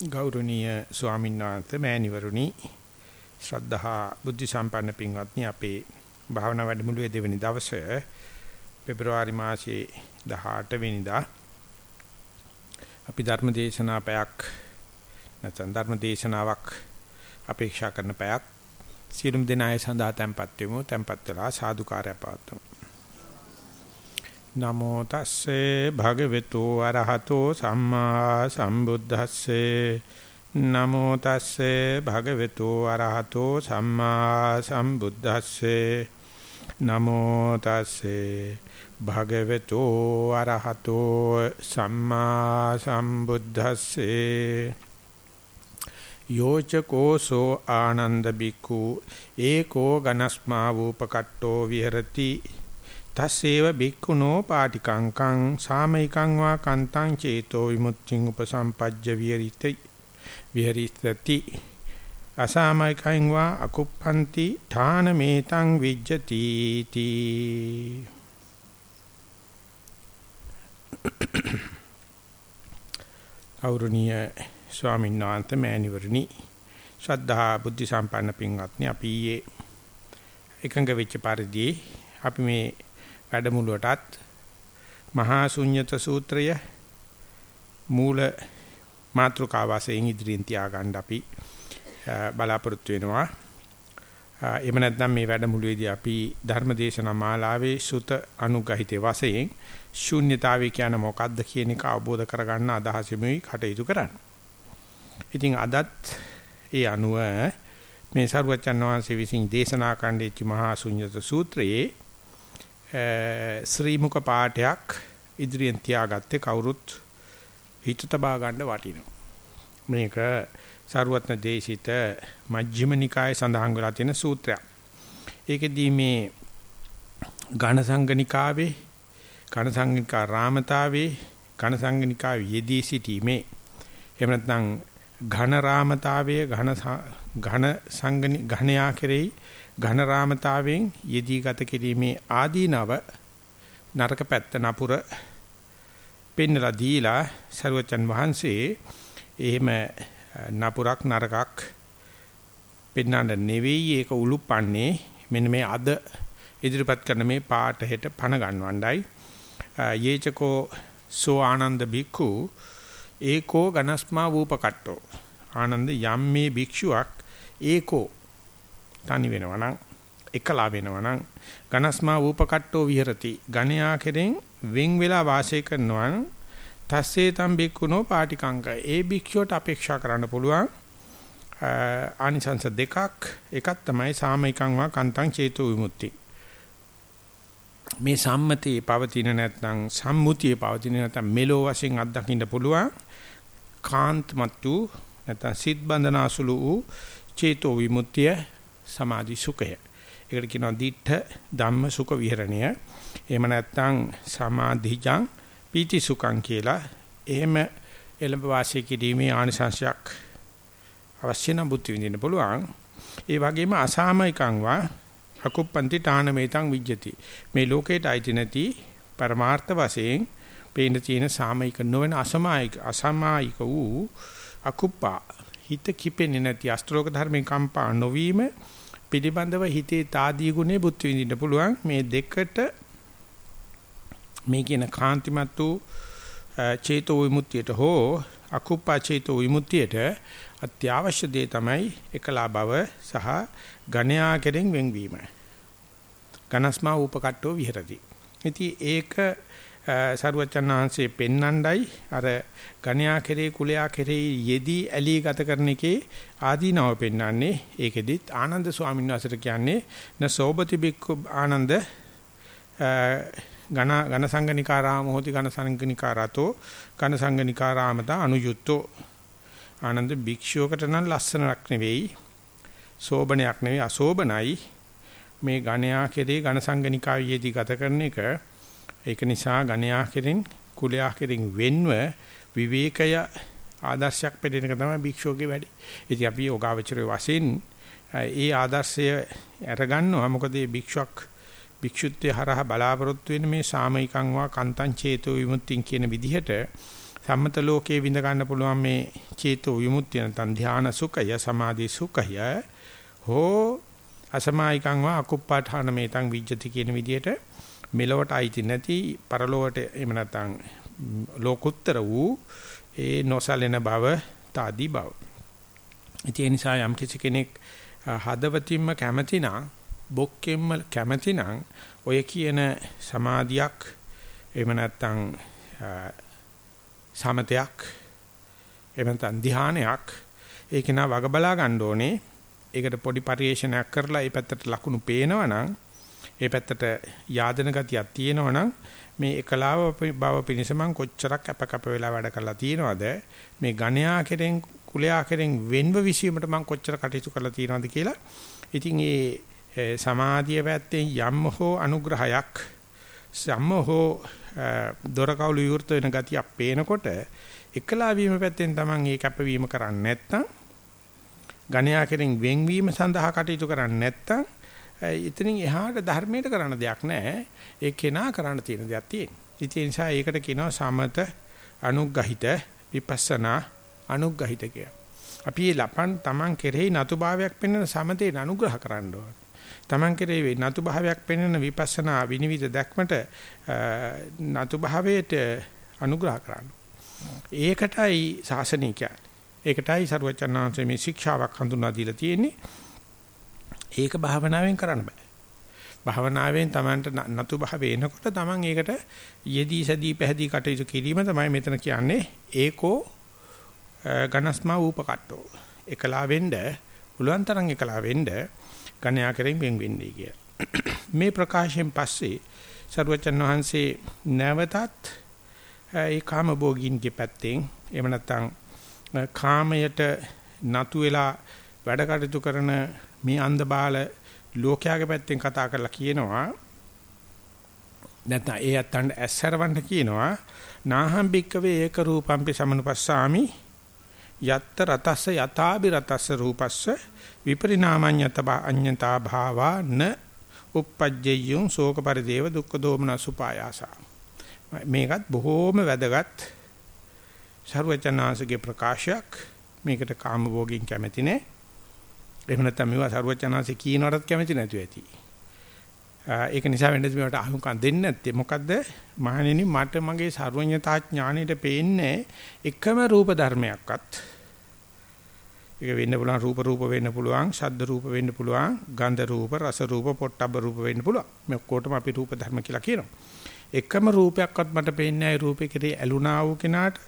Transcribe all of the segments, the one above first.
ගෞරවනීය ස්වාමීන් වහන්සේ මෑණිවරුනි ශ්‍රද්ධහා බුද්ධ සම්පන්න පින්වත්නි අපේ භාවනා වැඩමුළුවේ දෙවැනි දවසේ පෙබරවාරි මාසයේ 18 වෙනිදා අපි ධර්ම දේශනා පැයක් නැත්නම් ධර්ම දේශනාවක් අපේක්ෂා කරන පැයක් සියලුම දෙනාය සඳහා tempත් වෙමු. tempත් වෙලා සාදුකාරය පවත්වමු. නමෝ තස්සේ භගවතු අරහතෝ සම්මා සම්බුද්දස්සේ. නමෝ තස්සේ භගවතු අරහතෝ සම්මා සම්බුද්දස්සේ. නමෝ තස්සේ භගවතු අරහතෝ සම්මා සම්බුද්දස්සේ. යෝචකෝසෝ ආනන්ද බිකු ඒකෝ ගනස්මා වූපකට්ටෝ විහෙරති. තස්සේව බික්කුණෝ පාටිකංකං සාමයිකං වා කන්තං චේතෝ විමුක්තිං උපසම්පජ්ජ විහෙරිතයි. විහෙරිතති. අසාමයිකං වා අකුප්පන්ති ඨාන මේතං විජ්ජති තී. අවුරුණීය ස්වාමීන් වහන්සේ මෑණිවරණි ශ්‍රද්ධා බුද්ධ සම්පන්න පින්වත්නි අපි එකඟ වෙච්ච පරිදි අපි මේ වැඩමුළුවටත් මහා ශුන්්‍යත සූත්‍රය මූල මාත්‍රකාව වශයෙන් ඉදිරියෙන් තියාගන්න අපි බලාපොරොත්තු වෙනවා. එහෙම නැත්නම් මේ වැඩමුළුවේදී අපි ධර්මදේශනා මාලාවේ සුත අනුගහිතේ වශයෙන් ශුන්්‍යතාවය කියන්නේ මොකක්ද කියන එක අවබෝධ කරගන්න අදහසෙමුයි කටයුතු කරන්නේ. ඉතින් අදත් ඒ අනුව මේ සරුවචන් වහන්සේ විසින් දේශනා කණ්ඩේච්ච මහා ශුන්්‍යත සූත්‍රයේ ශ්‍රී මුක පාඨයක් ඉදිරියෙන් තියාගත්තේ කවුරුත් හිත තබා ගන්න වටිනවා. මේක සරුවත්න දේශිත මජ්ක්‍ධිම නිකායේ සඳහන් වෙලා තියෙන සූත්‍රයක්. ඒකෙදී මේ ඝන සංගනිකාවේ ඝන සංගනිකා රාමතාවේ ඝන සංගනිකාවේ යෙදී සිටීමේ එහෙම නැත්නම් ඝන රාමතාවයේ ඝන ඝන සංගනි ඝණයා කෙරෙහි ඝනරාමතාවෙන් යෙදී ගත කිරීමේ ආදීනව නරක පැත්ත නපුර පෙන්නලා දීලා සරුවචන් වහන්සේ එහෙම නපුරක් නරකක් පෙන්වන්න නෙවෙයි ඒක උලුප්පන්නේ මෙන්න මේ අද ඉදිරිපත් කරන මේ පාඨහෙට පණ ගන්නවණ්ඩයි. යේචකෝ සෝ ආනන්ද බික්ඛු ඒකෝ ගනස්මා වූපකට්ටෝ. ආනන්ද යම් මේ භික්ෂුවක් ඒකෝ තනි වෙනවා නම් එකලා වෙනවා නම් ඝනස්මා වූපකට්ටෝ විහෙරති. ඝණයා කෙරෙන් වෙන් වෙලා වාසය කරනවා නම් තස්සේ තම් බික්කුණෝ පාටිකංක ඒ භික්ෂුවට අපේක්ෂා කරන්න පුළුවන් ආනිසංස දෙකක්. එකක් තමයි සාමිකං වා කන්තං චේතු විමුක්ති. මේ සම්මතියේ පවතින නැත්නම් සම්මුතියේ පවතින නැත්නම් මෙලෝ වශයෙන් අත්දකින්න පුළුවන්. කාන්තමත්තු නැත්නම් සිත් බඳනාසුළු වූ චේතෝ විමුක්තිය සමාධි සුඛය. ඒකට කියනවා දිඨ ධම්ම සුඛ විහරණය. එහෙම නැත්නම් සමාධිජං පීති සුඛං කියලා. එහෙම එළඹ වාසය කිරීමේ ආනිසංශයක් අවශ්‍ය නම් බුද්ධ විඳින්න පුළුවන්. ඒ වගේම අසාමයිකං වා අකුප්පන්ති තානමේතං විජ්ජති. මේ ලෝකේට අයිති නැති පරමාර්ථ වශයෙන් පේන තියෙන සාමයික නොවන අසමායික අසමායික වූ අකුප්පා හිත කිපෙන්නේ නැති අස්ත්‍රෝක ධර්මෙන් කම්පා නොවීම පිළිබඳව හිතේ తాදී ගුණේ බුද්ධ විඳින්න පුළුවන් මේ දෙකට මේ කියන කාන්තිමත් වූ චේතෝ විමුක්තියට හෝ අකුප්පා චේතෝ විමුක්තියට අත්‍යවශ්‍ය දේ තමයි එකලා බව සහ ඝණයා කෙරෙන් වෙන්වීම. ඝනස්මා උපකට්ටෝ විහෙරති. ඉතින් ඒක සරුවචනාංශයේ පෙන්නණ්ඩයි අර ගණ්‍යා කෙරේ කුලයා කෙරේ යෙදී ඇලී ගත කරන එකේ ආදීනව පෙන්වන්නේ. ඒකෙදිත් ආනන්ද ස්වාමීන් වහන්සේට කියන්නේ න සෝබති බික්ඛු ආනන්ද ඝන ඝන සංගනිකාරාම හොති ඝන සංගනිකාරතෝ ඝන සංගනිකාරාමත අනුයුක්තෝ ආනන්ද භික්ෂුවකට නම් ලස්සනක් නෙවෙයි සෝබනයක් නෙවෙයි අසෝබනයි. මේ ඝණයා කෙරේ ඝන සංගනිකාවියේදී ගත කරන එක ඒක නිසා ගණයා කෙරෙන් කුලයා කෙරෙන් වෙන්ව විවේකය ආදර්ශයක් පෙන්නන එක තමයි භික්ෂුවගේ වැඩි. ඉතින් අපි යෝගාවචරයේ වශයෙන් ඒ ආදර්ශය අරගන්නවා. මොකද මේ භික්ෂුවක් භික්ෂුත්වයේ හරහා බලාපොරොත්තු වෙන මේ සාමයිකං වා කන්තං චේතෝ විමුක්තිං කියන විදිහට සම්මත ලෝකයේ විඳ ගන්න පුළුවන් මේ චේතෝ විමුක්තිය නැත්නම් ධානා සුඛය සමාධි සුඛය හෝ අසමායිකං වා අකුප්පාඨාන මේතං විජ්ජති කියන විදිහට මෙලවට අයිති නැති පරලෝවට එහෙම නැත්නම් ලෝකුත්තර වූ ඒ නොසලෙන බව තාදී බව. ඒ නිසා යම් කිසි කෙනෙක් හදවතින්ම කැමතිනම් බොක්කෙන්ම කැමතිනම් ඔය කියන සමාධියක් එහෙම නැත්නම් සමතයක් එහෙම නැත්නම් ධානයක් ඒක නා වග බලා ගන්න ඕනේ. ඒකට පොඩි පරිේශනයක් කරලා ඒ පැත්තට ලකුණු පේනවනම් ඒ පැත්තට යාදන ගතියක් තියෙනවනම් මේ එකලාව බව පිණිස මං කොච්චරක් අපකප වෙලා වැඩ කරලා තියෙනවද? මේ ගණ්‍යා කෙරෙන් කුලයා කෙරෙන් වෙන්ව විසීමට මං කොච්චර කටයුතු කරලා තියෙනවද කියලා. ඉතින් ඒ සමාධිය පැත්තෙන් යම් හෝ අනුග්‍රහයක් සම්ම හෝ දොරකවුළු විවෘත වෙන ගතියක් පේනකොට එකලා වීම පැත්තෙන් Taman ඒ කැපවීම කරන්නේ නැත්නම් ගණ්‍යා කෙරෙන් වෙන්වීම සඳහා කටයුතු කරන්නේ නැත්නම් එතනින් එහාට ධර්මයට කරන්න දෙයක් නැහැ. ඒ කෙනා කරන්න තියෙන දෙයක් තියෙනවා. ඉතින් ඒ නිසා ඒකට කියනවා සමත අනුග්‍රහිත විපස්සනා අනුග්‍රහිත කිය. අපි මේ ලපන් Taman කෙරෙහි නතු භාවයක් පෙන්වන සමතේ අනුග්‍රහ කරන්න ඕන. Taman කෙරෙහි නතු භාවයක් පෙන්වන විපස්සනා විනිවිද දැක්මට නතු භාවයට අනුග්‍රහ කරන්න. ඒකටයි ශාසනික කියන්නේ. ඒකටයි ਸਰවචනාංශයේ මේ ශික්ෂාවක් හඳුන්වා දීලා තියෙන්නේ. ඒක භාවනාවෙන් කරන්න බෑ. භාවනාවෙන් Tamanට නතු භාව එනකොට Taman ඒකට යෙදී සැදී පැහැදී කටයුතු කිරීම තමයි මෙතන කියන්නේ ඒකෝ ගනස්මා ූපකට්ටෝ. එකලා වෙන්න උලුවන් තරම් එකලා වෙන්න ගණ්‍යා කරෙන් වෙන් වෙන්නේ කිය. මේ ප්‍රකාශයෙන් පස්සේ සරුවචන් වහන්සේ නැවතත් ඒ කාම භෝගින්ගේ පැත්තෙන් එහෙම නැත්නම් කාමයට නතු වෙලා වැඩ කටයුතු කරන මේ අන්ධ බාල ලෝකයාගේ පැත්තෙන් කතා කරලා කියනවා. නැත්නම් ඒ අත්තන්ට ඇස්සරවන්න කියනවා. නාහම් බික්කවේ ඒක රූපම්පි සමනුපස්සාමි. යත්ත රතස්ස යතාබි රතස්ස රූපස්ස. විපරිණාමඤ්ඤත අඤ්ඤතා භාවා න uppajjeyun ශෝක පරිදේව දුක්ඛ දෝමනසුපායාසා මේකත් බොහෝම වැදගත් ਸਰවචනාංශගේ ප්‍රකාශයක්. මේකට කාම භෝගින් කැමති නෑ. එහෙම නැත්නම් මේවා සරුවචනාංශ කියනවටත් කැමති නැතු ඇති. ඒක නිසා වෙන්නේ මේවට අහුම්කම් දෙන්නේ නැත්තේ මොකද්ද? මහණෙනි මට මගේ සර්වඥතා ඥාණයට පේන්නේ එකම රූප ධර්මයක්වත්. ඒක වෙන්න පුළුවන් රූප රූප වෙන්න පුළුවන්, ශබ්ද රූප වෙන්න පුළුවන්, ගන්ධ රූප, රස රූප, පොට්ටබ්බ රූප වෙන්න පුළුවන්. මේ ඔක්කොටම අපි රූප ධර්ම කියලා කියනවා. එකම රූපයක්වත් මට පේන්නේ නැහැ රූපේ කෙරේ ඇලුනා වූ කෙනාට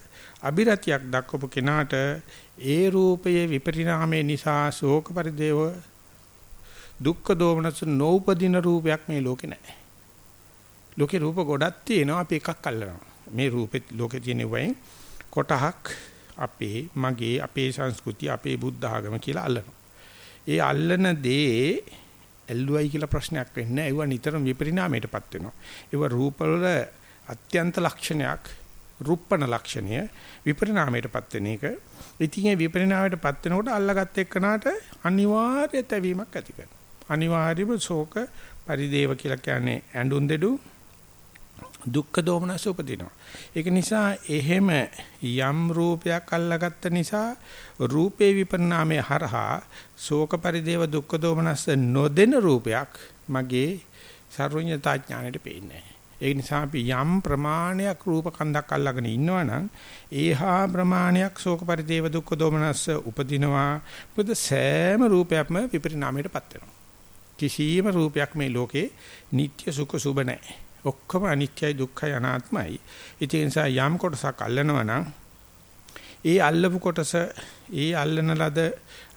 අබිරතියක් දක්වපු කෙනාට ඒ රූපයේ විපරිණාමය නිසා ශෝක පරිදේව දුක්ඛ දෝමනස නෝපදින රූපයක් මේ ලෝකේ නැහැ. ලෝකේ රූප ගොඩක් තියෙනවා අපි එකක් අල්ලනවා. මේ රූපෙත් ලෝකේ තියෙන වයින් කොටහක් අපේ මගේ අපේ සංස්කෘතිය අපේ බුද්ධ ආගම කියලා අල්ලනවා. ඒ අල්ලන දේ ඇල්ලුවයි කියලා ප්‍රශ්නයක් වෙන්නේ නැහැ. ඒවා නිතරම විපරිණාමයටපත් වෙනවා. ඒවා රූපවල අත්‍යන්ත ලක්ෂණයක් රුප්පණ ලක්ෂණය විපරිණාමයටපත් වෙන එක. ඉතින් ඒ විපරිණාමයටපත් වෙනකොට අල්ලගත් එක්කනට අනිවාර්ය තැවීමක් ඇති කරනවා. අනිවාර්යම ශෝක පරිදේව කියලා කියන්නේ ඇඬුන් දෙඩු දුක්ඛ දෝමනස උපදිනවා. ඒක නිසා එහෙම යම් රූපයක් අල්ලගත්ත නිසා රූපේ විපරිණාමයේ හරහා ශෝක පරිදේව දුක්ඛ දෝමනස නොදෙන රූපයක් මගේ සර්වඥතා ඥාණයට පේන්නේ ඒ නිසා අපි යම් ප්‍රමාණයක් රූප කන්දක් අල්ලගෙන ඉන්නවනම් ඒහා ප්‍රමාණයක් ශෝක පරිදේව දුක්ඛ දෝමනස්ස උපදිනවා. මොකද සෑම රූපයක්ම විපරිණාමයටපත් වෙනවා. කිසියම් රූපයක් මේ ලෝකේ නিত্য සුඛ සුබ නැහැ. ඔක්කොම අනිත්‍යයි දුක්ඛයි අනාත්මයි. ඒ නිසා යම් කොටසක් අල්ලනවා නම් ඒ අල්ලපු කොටස ඒ අල්ලන ලද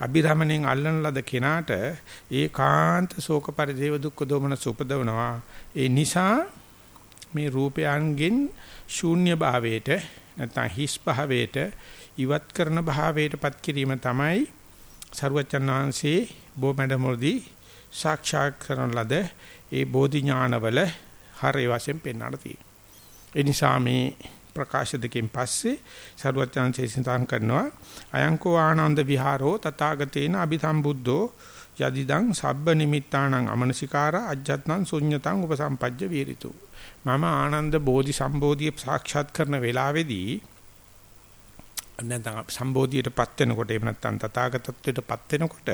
අභිරමණයෙන් අල්ලන ලද කෙනාට ඒ කාන්ත ශෝක පරිදේව දුක්ඛ දෝමන සුපදවනවා. ඒ නිසා මේ රූපයන්ගෙන් ශූන්‍ය භාවයට නැත්නම් හිස් භාවයට ඉවත් කරන භාවයටපත් කිරීම තමයි සරුවචන් වහන්සේ බොමැඩමොල්දී සාක්ෂාත් කරන ලද ඒ බෝධි ඥානවල හරේ වශයෙන් පෙන්වන්න තියෙනවා. ඒ නිසා මේ ප්‍රකාශ දෙකෙන් පස්සේ සරුවචාන්සේ සිතාන් කරනවා අයංකෝ ආනන්ද විහාරෝ තථාගතේන අபிසම්බුද්ධෝ යදිදං සබ්බ නිමිත්තාණං අමනසිකාර අජ්ජත්නං ශුඤ්ඤතං උපසම්පජ්ජ වීරිතු මම ආනන්ද බෝධි සම්බෝධිය සාක්ෂාත් කරන වෙලාවේදී නැත්නම් සම්බෝධියටපත් වෙනකොට එහෙම නැත්නම් තථාගතත්වයටපත් වෙනකොට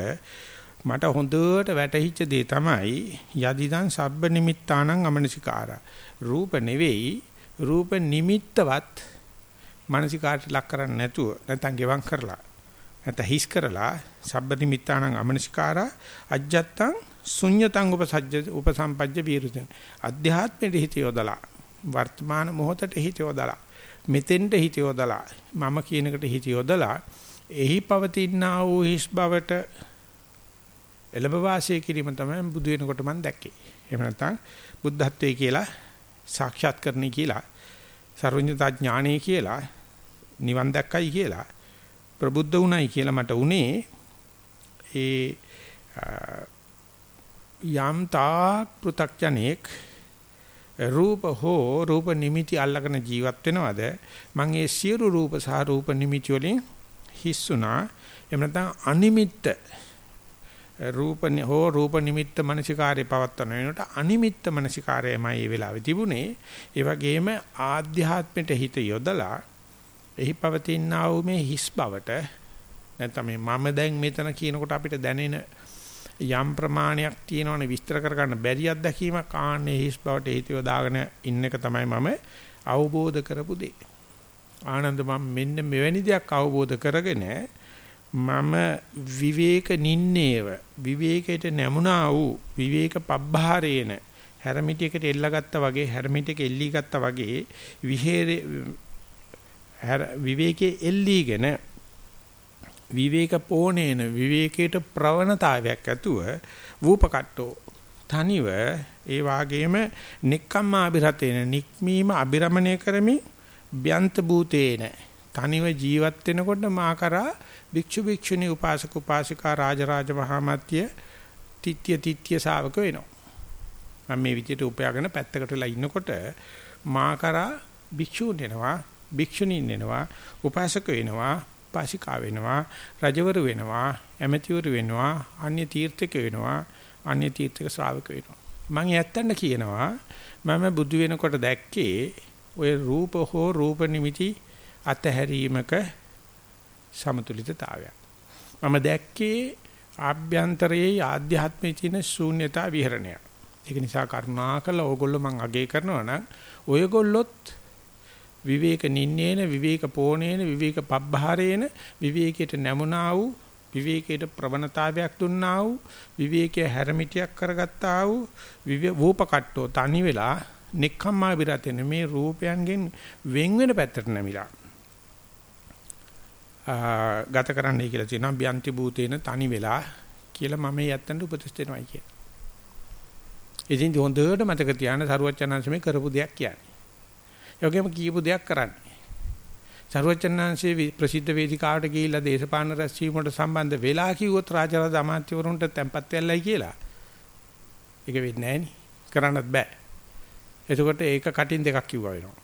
මට හොඳට වැටහිච්ච දේ තමයි යදිදන් සබ්බ නිමිත්තානං අමනසිකාරා. රූප නෙවෙයි රූප නිමිත්තවත් මානසිකාට ලක් කරන්නේ නැතුව නැත්නම් ගෙවම් කරලා නැත්නම් හිස් කරලා සබ්බ නිමිත්තානං අමනසිකාරා අජ්ජත්තං ශුඤ්‍යතං උපසජ්ජ උපසම්පජ්ජ විරුද්ධ අධ්‍යාත්මෙට හිත යොදලා වර්තමාන මොහොතට හිත යොදලා මෙතෙන්ට හිත යොදලා මම කියන එකට හිත යොදලා එහි පවතිනා වූ හිස් බවට එළඹ වාසය කිරීම තමයි බුදු වෙනකොට මම දැක්කේ. එහෙම නැත්නම් බුද්ධත්වයේ කියලා සාක්ෂාත් කරන්නේ කියලා සර්වඥතා ඥානෙ කියලා නිවන් දැක්කයි කියලා ප්‍රබුද්ධ වුණයි කියලා මට උනේ ඒ යම් තාක් පෘ탁ජනෙක් රූප හෝ රූප නිමිති අල්ලගෙන ජීවත් වෙනවද? මම ඒ සියලු රූප සහ රූප නිමිති වලින් හිස්සුණා. එහෙම නැත්නම් අනිමිත්ත රූප හෝ රූප නිමිත්ත මනසිකාරය පවත්වන වෙනකොට අනිමිත්ත මනසිකාරයමයි මේ වෙලාවේ තිබුණේ. ඒ වගේම ආධ්‍යාත්මයට හිත යොදලා එහි පවතිනා වූ මේ හිස් බවට නැත්නම් මේ මම දැන් මෙතන කියනකොට අපිට දැනෙන යම් ප්‍රමාණයක් තියෙනවනේ විස්තර කරගන්න බැරි අත්දැකීමක් ආන්නේ හිස් බවට හේතුව දාගෙන ඉන්න එක තමයි මම අවබෝධ කරපු දේ. ආනන්ද මම මෙන්න මෙවැනි දෙයක් අවබෝධ කරගෙන මම විවේක නින්නේව විවේකයට නැමුණා වූ විවේක පබ්බහරේන හැරමිටියකට එල්ලගත්තා වගේ හැරමිටියක එල්ලී ගත්තා වගේ විහෙරේ විවේකයේ එල්ලීගෙන විවේක පෝණේන විවේකයට ප්‍රවණතාවයක් ඇතුව වූපකට්ටෝ තනිව ඒ වාගේම නික්කම්මා අබිරතේන නික්මීම අබිරමණය කරමි. බ්‍යන්ත භූතේන තනිව ජීවත් වෙනකොට මා කරා භික්ෂු භික්ෂුණී උපාසක උපාසිකා රාජරාජ මහාමත්ය තිත්‍ය තිත්‍ය ශාවක වෙනවා. මම මේ විදිහට උපයාගෙන පැත්තකට වෙලා ඉන්නකොට මා කරා භික්ෂුන් එනවා භික්ෂුණීන් එනවා උපාසක වෙනවා පාසිකා වෙනවා රජවරු වෙනවා ඇමතිවරු වෙනවා අන්‍ය තීර්ථක වෙනවා අන්‍ය තීර්ථක ශ්‍රාවක වෙනවා. මම ඇත්තන්න කියනවා මම බුදු වෙනකොට දැක්කේ ඔය රූප හෝ රූප නිමිති අතහැරීමක සමතුලිතතාවයක්. මම දැක්කේ ආභ්‍යන්තරයේ ආධ්‍යාත්මයේ තියෙන ශූන්‍යතා විහරණය ඒක නිසා කරුණාකරලා ඕගොල්ලෝ මම අගය කරනවා නම් ඔයගොල්ලොත් විවේක නින්නේන විවේක පෝණේන විවේක පබ්බහරේන විවේකයට නැමුණා වූ විවේකයට ප්‍රවණතාවයක් දුන්නා වූ විවේකයේ හැරමිටියක් කරගත්තා වූ වූපකට්ටෝ තනි වෙලා නික්කම්මා විරතෙන මේ රූපයන්ගෙන් වෙන් වෙන පැත්තට නැමිලා ගත කරන්නයි කියලා තියෙනවා බ්‍යන්ති භූතේන තනි වෙලා කියලා මම මේ යත්තන්ට උපදෙස් දෙනවායි කියලා. ඉතින් හොඳට මතක තියාගන්න සරුවචනංශ මේ කරපු දෙයක් කියන්නේ. යෝගෙම කියපු දෙයක් කරන්නේ. සර්වචන්නාංශයේ ප්‍රසිද්ධ වේදිකාවට ගිහිල්ලා දේශපාලන රැස්වීමකට සම්බන්ධ වෙලා කිව්වොත් රාජරාජ අමාත්‍යවරුන්ට තැම්පත් වෙල්ලයි කියලා. ඒක වෙන්නේ නැහැ කරන්නත් බෑ. එතකොට ඒක කටින් දෙකක් කිව්වා වෙනවා.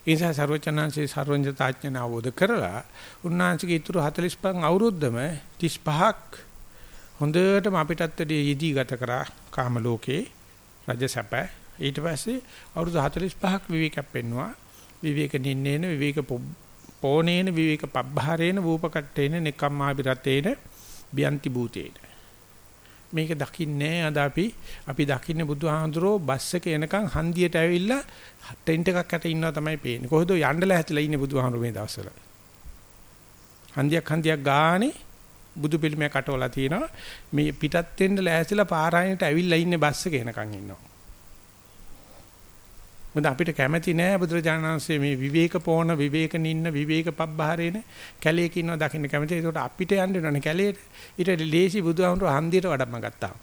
ඒ නිසා සර්වචන්නාංශයේ සර්වඥතාඥාන අවබෝධ කරලා උන්වහන්සේගේ ඉතුරු 45 අවුරුද්දම 35ක් හොඳටම අපිටත් යෙදී ගත කරා කාම ලෝකේ රජ සැප ඊට පස්සේ අවුරුදු 45ක් විවේකයක් පෙන්නවා. විවේක නින්නේන විවේක පෝනේන විවේක පබ්බහරේන වූපකට්ටේන නෙකම්මාබිරතේන බියන්ති භූතේන. මේක දකින්නේ අද අපි අපි දකින්නේ බුදුහාඳුරෝ බස් එක එනකන් හන්දියට ඇවිල්ලා ටෙන්ට් එකක් යට ඉන්නවා තමයි පේන්නේ. කොහෙද යන්නලා හැතිලා ඉන්නේ බුදුහාඳුරෝ මේ දවස්වල. හන්දියක් හන්දියක් ගානේ බුදු පිළිමයක් කටවලා තියෙනවා. මේ පිටත් වෙන්න ලෑස්තිලා පාරායනට ඇවිල්ලා ඉන්නේ බස් එක එනකන් ඉන්නවා. මොකද අපිට කැමැති නෑ බුදුරජාණන් වහන්සේ මේ විවේක පෝන විවේක නින්න විවේක පබ්බහරේන කැලේක ඉන්නවා දකින්න කැමැති. ඒකට අපිට යන්න වෙනවනේ කැලේට. ඊට ලේසි බුදුහාමුදුර හන්දියට වඩම්ම ගත්තා.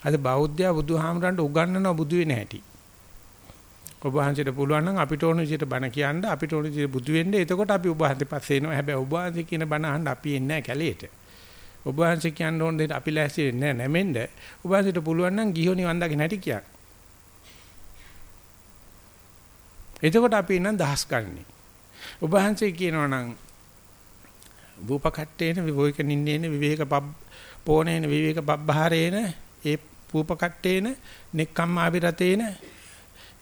අද බෞද්ධයා බුදුහාමුදුරන්ට උගන්වනවා බුදු වෙන හැටි. ඔබ වහන්සේට පුළුවන් නම් අපිට ඕන විදිහට බණ කියන්න අපිට ඕන විදිහට බුදු වෙන්න. එතකොට අපි ඔබ වහන්සේ පස්සේ එනවා. හැබැයි ඔබ වහන්සේ කියන බණ අහන්න අපි එන්නේ නැහැ කැලේට. ඔබ වහන්සේ කියන්න ඕන දෙයට අපි ලෑස්ති වෙන්නේ නැහැ නැමෙන්න. ඔබ වහන්සේට පුළුවන් නම් ගිහෝ නිවන් දකින්න හැටි කියන්න. එතකොට අපි නම් දහස් ගන්නනේ. ඔබ වහන්සේ කියනවා නම් භූපකට්ටේන විවේක නින්නේන විවේක පබ් පෝනේන විවේක පබ්බහරේන ඒ භූපකට්ටේන නෙක්ඛම්මාවිරතේන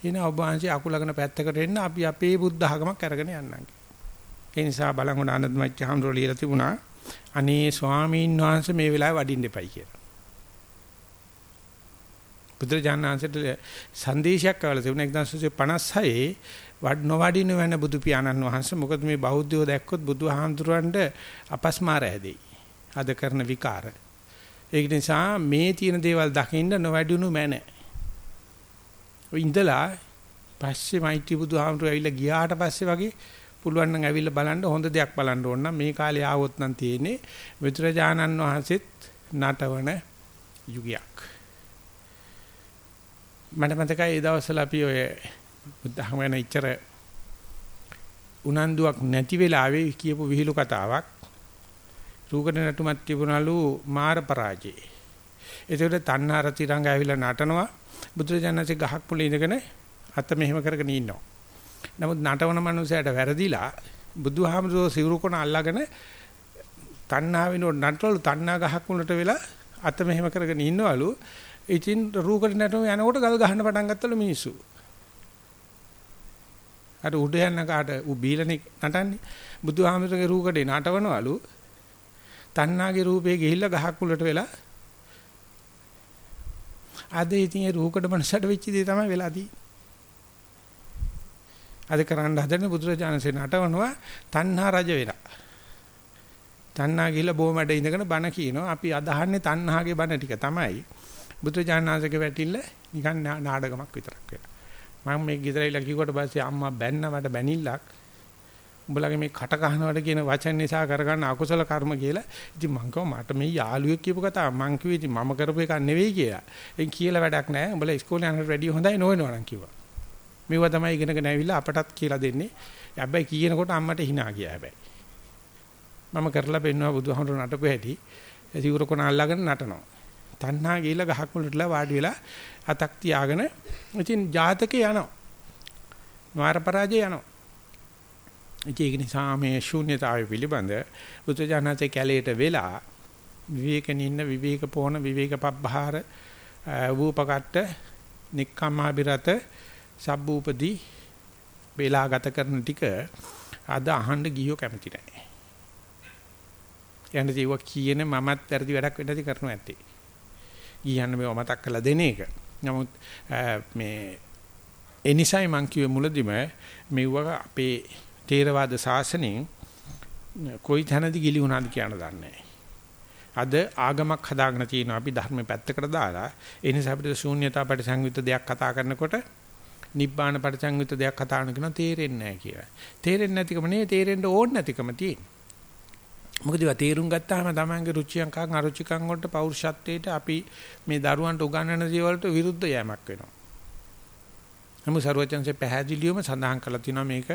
එන ඔබ වහන්සේ අකුලගෙන පැත්තකට එන්න අපි අපේ බුද්ධ ආගමක් අරගෙන යන්නම්. ඒ නිසා බලංගොඩ ආනන්දමච්ච හඳුර ලියලා තිබුණා අනේ ස්වාමීන් වහන්සේ මේ වෙලාවේ වඩින්න එපයි කියලා. බුදුරජාණන්සේට සංදේශයක් අවල තිබුණා 1956 වඩ නොවඩින වෙන බුදු පියාණන් වහන්සේ මොකද මේ බෞද්ධයෝ දැක්කොත් බුදුහාමුදුරන්ට අපස්මාර හැදෙයි. අද කරන විකාර. ඒක නිසා මේ තියෙන දේවල් දකින්න නොවැඩුණු මැන. ඉඳලා පස්සේ මෛත්‍රී බුදුහාමුදුරුවෝ ඇවිල්ලා ගියාට පස්සේ වගේ පුළුවන් නම් ඇවිල්ලා බලන්න හොඳ දෙයක් බලන්න ඕන නම් මේ කාලේ ආවොත් නම් තියෙන්නේ විතරජානන් වහන්සේත් නටවන යුගයක්. මට මතකයි ඒ දවස්වල අපි ඔය බුද්ධහම ගැන ඉච්චර උනන්දුවක් නැති වෙලාවේ කියපු විහිළු කතාවක් රූකඩ නටුමක් තිබුණලු මාර පරාජේ. ඒකට තණ්හාරති රංග ඇවිල්ලා නටනවා බුදුරජාණන්සේ ගහක් මුල ඉඳගෙන අත මෙහෙම කරගෙන ඉන්නවා. නමුත් නටවන මනුස්සයාට වැරදිලා බුදුහාමුදුරුවෝ සිවුරු කොන අල්ලගෙන තණ්හා වෙනකොට නටවලු තණ්හා ගහක් මුලට වෙලා අත මෙහෙම කරගෙන ඉන්නවලු. ඉතින් රූකඩ නටුම යනකොට ගල් ගහන්න පටන් ගත්තලු මිනිස්සු. අර උඩ යන කාට ඌ බීලනේ නටන්නේ බුදුහාමුදුරගේ රූකඩේ නටවනවලු තණ්හාගේ රූපේ ගිහිල්ලා ගහක් උලට වෙලා අද ඉතින් ඒ රූකඩ මනසට වෙච්ච දේ තමයි වෙලා තියෙන්නේ. අද කරන්න හදන්නේ බුදුරජාණන්සේ නටවනවා තණ්හා රජ වෙලා. තණ්හා ගිහිල්ලා බොමඩ ඉඳගෙන බණ කියනවා. අපි අදහන්නේ තණ්හාගේ බණ ටික තමයි. බුදුරජාණන්සේගේ වැටිල්ල නිකන් නාඩගමක් විතරක් වෙලා. මම මේ ගෙදරයිලා කිව්වට පස්සේ අම්මා බැන්න මට බැනිල්ලක්. උඹලගේ මේ කට කහනවට කියන වචන නිසා කරගන්න අකුසල කර්ම කියලා. ඉතින් මං කව මට මේ යාළුවෙක් කියපු කතාව මං කිව්වේ ඉතින් මම කරපු එකක් නෙවෙයි කියලා. එන් කියලා වැඩක් නැහැ. උඹලා ඉස්කෝලේ යනට වැඩිය හොඳයි නොවෙනවා නම් කිව්වා. මේවා තමයි ඉගෙනගෙන ඇවිල්ලා අපටත් කියලා දෙන්නේ. හැබැයි කියනකොට අම්මට hina ගියා හැබැයි. මම කරලා පෙන්නවා බුදුහාමුදුරු නටපු හැටි. සිවුර කොන අල්ලගෙන නටනවා. තණ්හා ගිහිල්ලා ගහක් මුලටලා වාඩි වෙලා අතක් තියාගෙන ඉතින් ජාතකේ යනවා. නාර පරාජය යනවා. ඒක නිසා මේ ශූන්‍යතාවය පිළිබඳ බුදුජානකේ කැලේට වෙලා විවේකෙන ඉන්න විවේක පොණ විවේක පබ්බහාර වූපකට්ට නික්කම්මාබිරත සබ්බූපදී වේලා ගත කරන ටික අද අහන්න ගියෝ කැමති නැහැ. යන්නේ ඒවා කියන මමත් වැඩි වැඩක් වෙන්නදී කරනවා ඇත්තේ. ගියන්න මේව මතක් කරලා දෙන එක. නමුත් මේ ඒ නිසයි මං කිව්වේ මුලදිම මෙව්ව අපේ තේරවාද ශාසනයෙන් කොයි තැනදී ගිලි වුණාද කියන දන්නේ අද ආගමක් හදාගෙන තියෙනවා අපි ධර්ම පැත්තකට දාලා ඒ නිසා අපිට ශූන්‍යතා පරිසංයුක්ත දෙයක් කතා කරනකොට නිබ්බාන පරිසංයුක්ත දෙයක් කතා කරන කෙනා තේරෙන්නේ නැහැ කියලා. තේරෙන්නේ නැතිකම නෙවෙයි තේරෙන්න ඕන නැතිකම තියෙන්නේ. මොකද ඒවා තේරුම් ගත්තාම තමන්ගේ රුචියංකම් අරුචිකම් වලට පෞරුෂත්වයට අපි මේ දරුවන්ට උගන්වන දේවල්ට විරුද්ධ යෑමක් වෙනවා. නමුත් ਸਰවචන්සේ පැහැදිලිවම සඳහන් කරලා තිනවා මේක